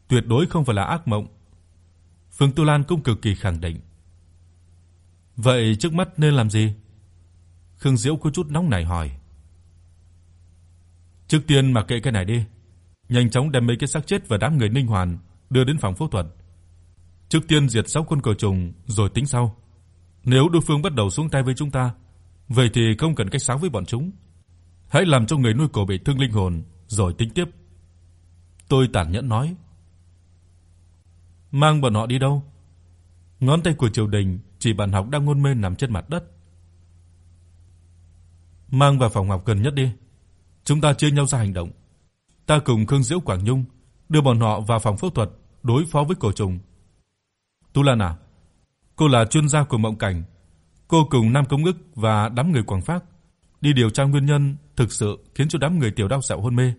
Tuyệt đối không phải là ác mộng. Vương Tu Lan cũng cực kỳ khẳng định. Vậy trước mắt nên làm gì? Khương Diễu có chút nóng nảy hỏi. Trước tiên mặc kệ cái này đi, nhanh chóng đem mấy cái xác chết và đám người Ninh Hoàn đưa đến phòng phẫu thuật. Trước tiên diệt sáu con cờ trùng rồi tính sau. Nếu đối phương bắt đầu xuống tay với chúng ta, vậy thì không cần cách sáng với bọn chúng. Hãy làm cho người nuôi cổ bị thương linh hồn rồi tính tiếp." Tôi tàn nhẫn nói. "Mang bọn họ đi đâu?" Ngón tay của Triều Đình chỉ bạn học đang hôn mê nằm trên mặt đất. "Mang vào phòng học gần nhất đi. Chúng ta chia nhau ra hành động. Ta cùng Khương Diễu Quảng Nhung đưa bọn họ vào phòng phẫu thuật đối phó với cổ trùng." "Tu Lan à, cô là chuyên gia của mộng cảnh, cô cùng Nam Công Ngức và đám người Quảng Phác đi điều tra nguyên nhân thực sự khiến cho đám người tiểu đao sẹo hôn mê.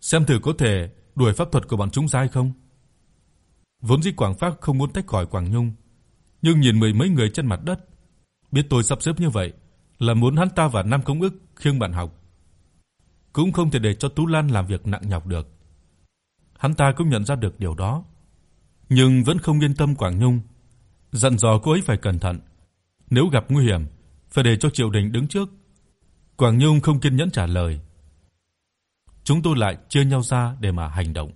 Xem thử có thể đuổi pháp thuật của bọn chúng ra hay không. Vốn dĩ Quảng Phác không muốn tách khỏi Quảng Nhung, nhưng nhìn mười mấy người trên mặt đất, biết tôi sắp xếp như vậy là muốn hắn ta và Nam Công Ức khiêng bạn học. Cũng không thể để cho Tú Lan làm việc nặng nhọc được. Hắn ta cũng nhận ra được điều đó, nhưng vẫn không yên tâm Quảng Nhung, dặn dò cô ấy phải cẩn thận, nếu gặp nguy hiểm phải để cho Triệu Đình đứng trước Quảng Nhung không kiên nhẫn trả lời. Chúng tôi lại chia nhau ra để mà hành động.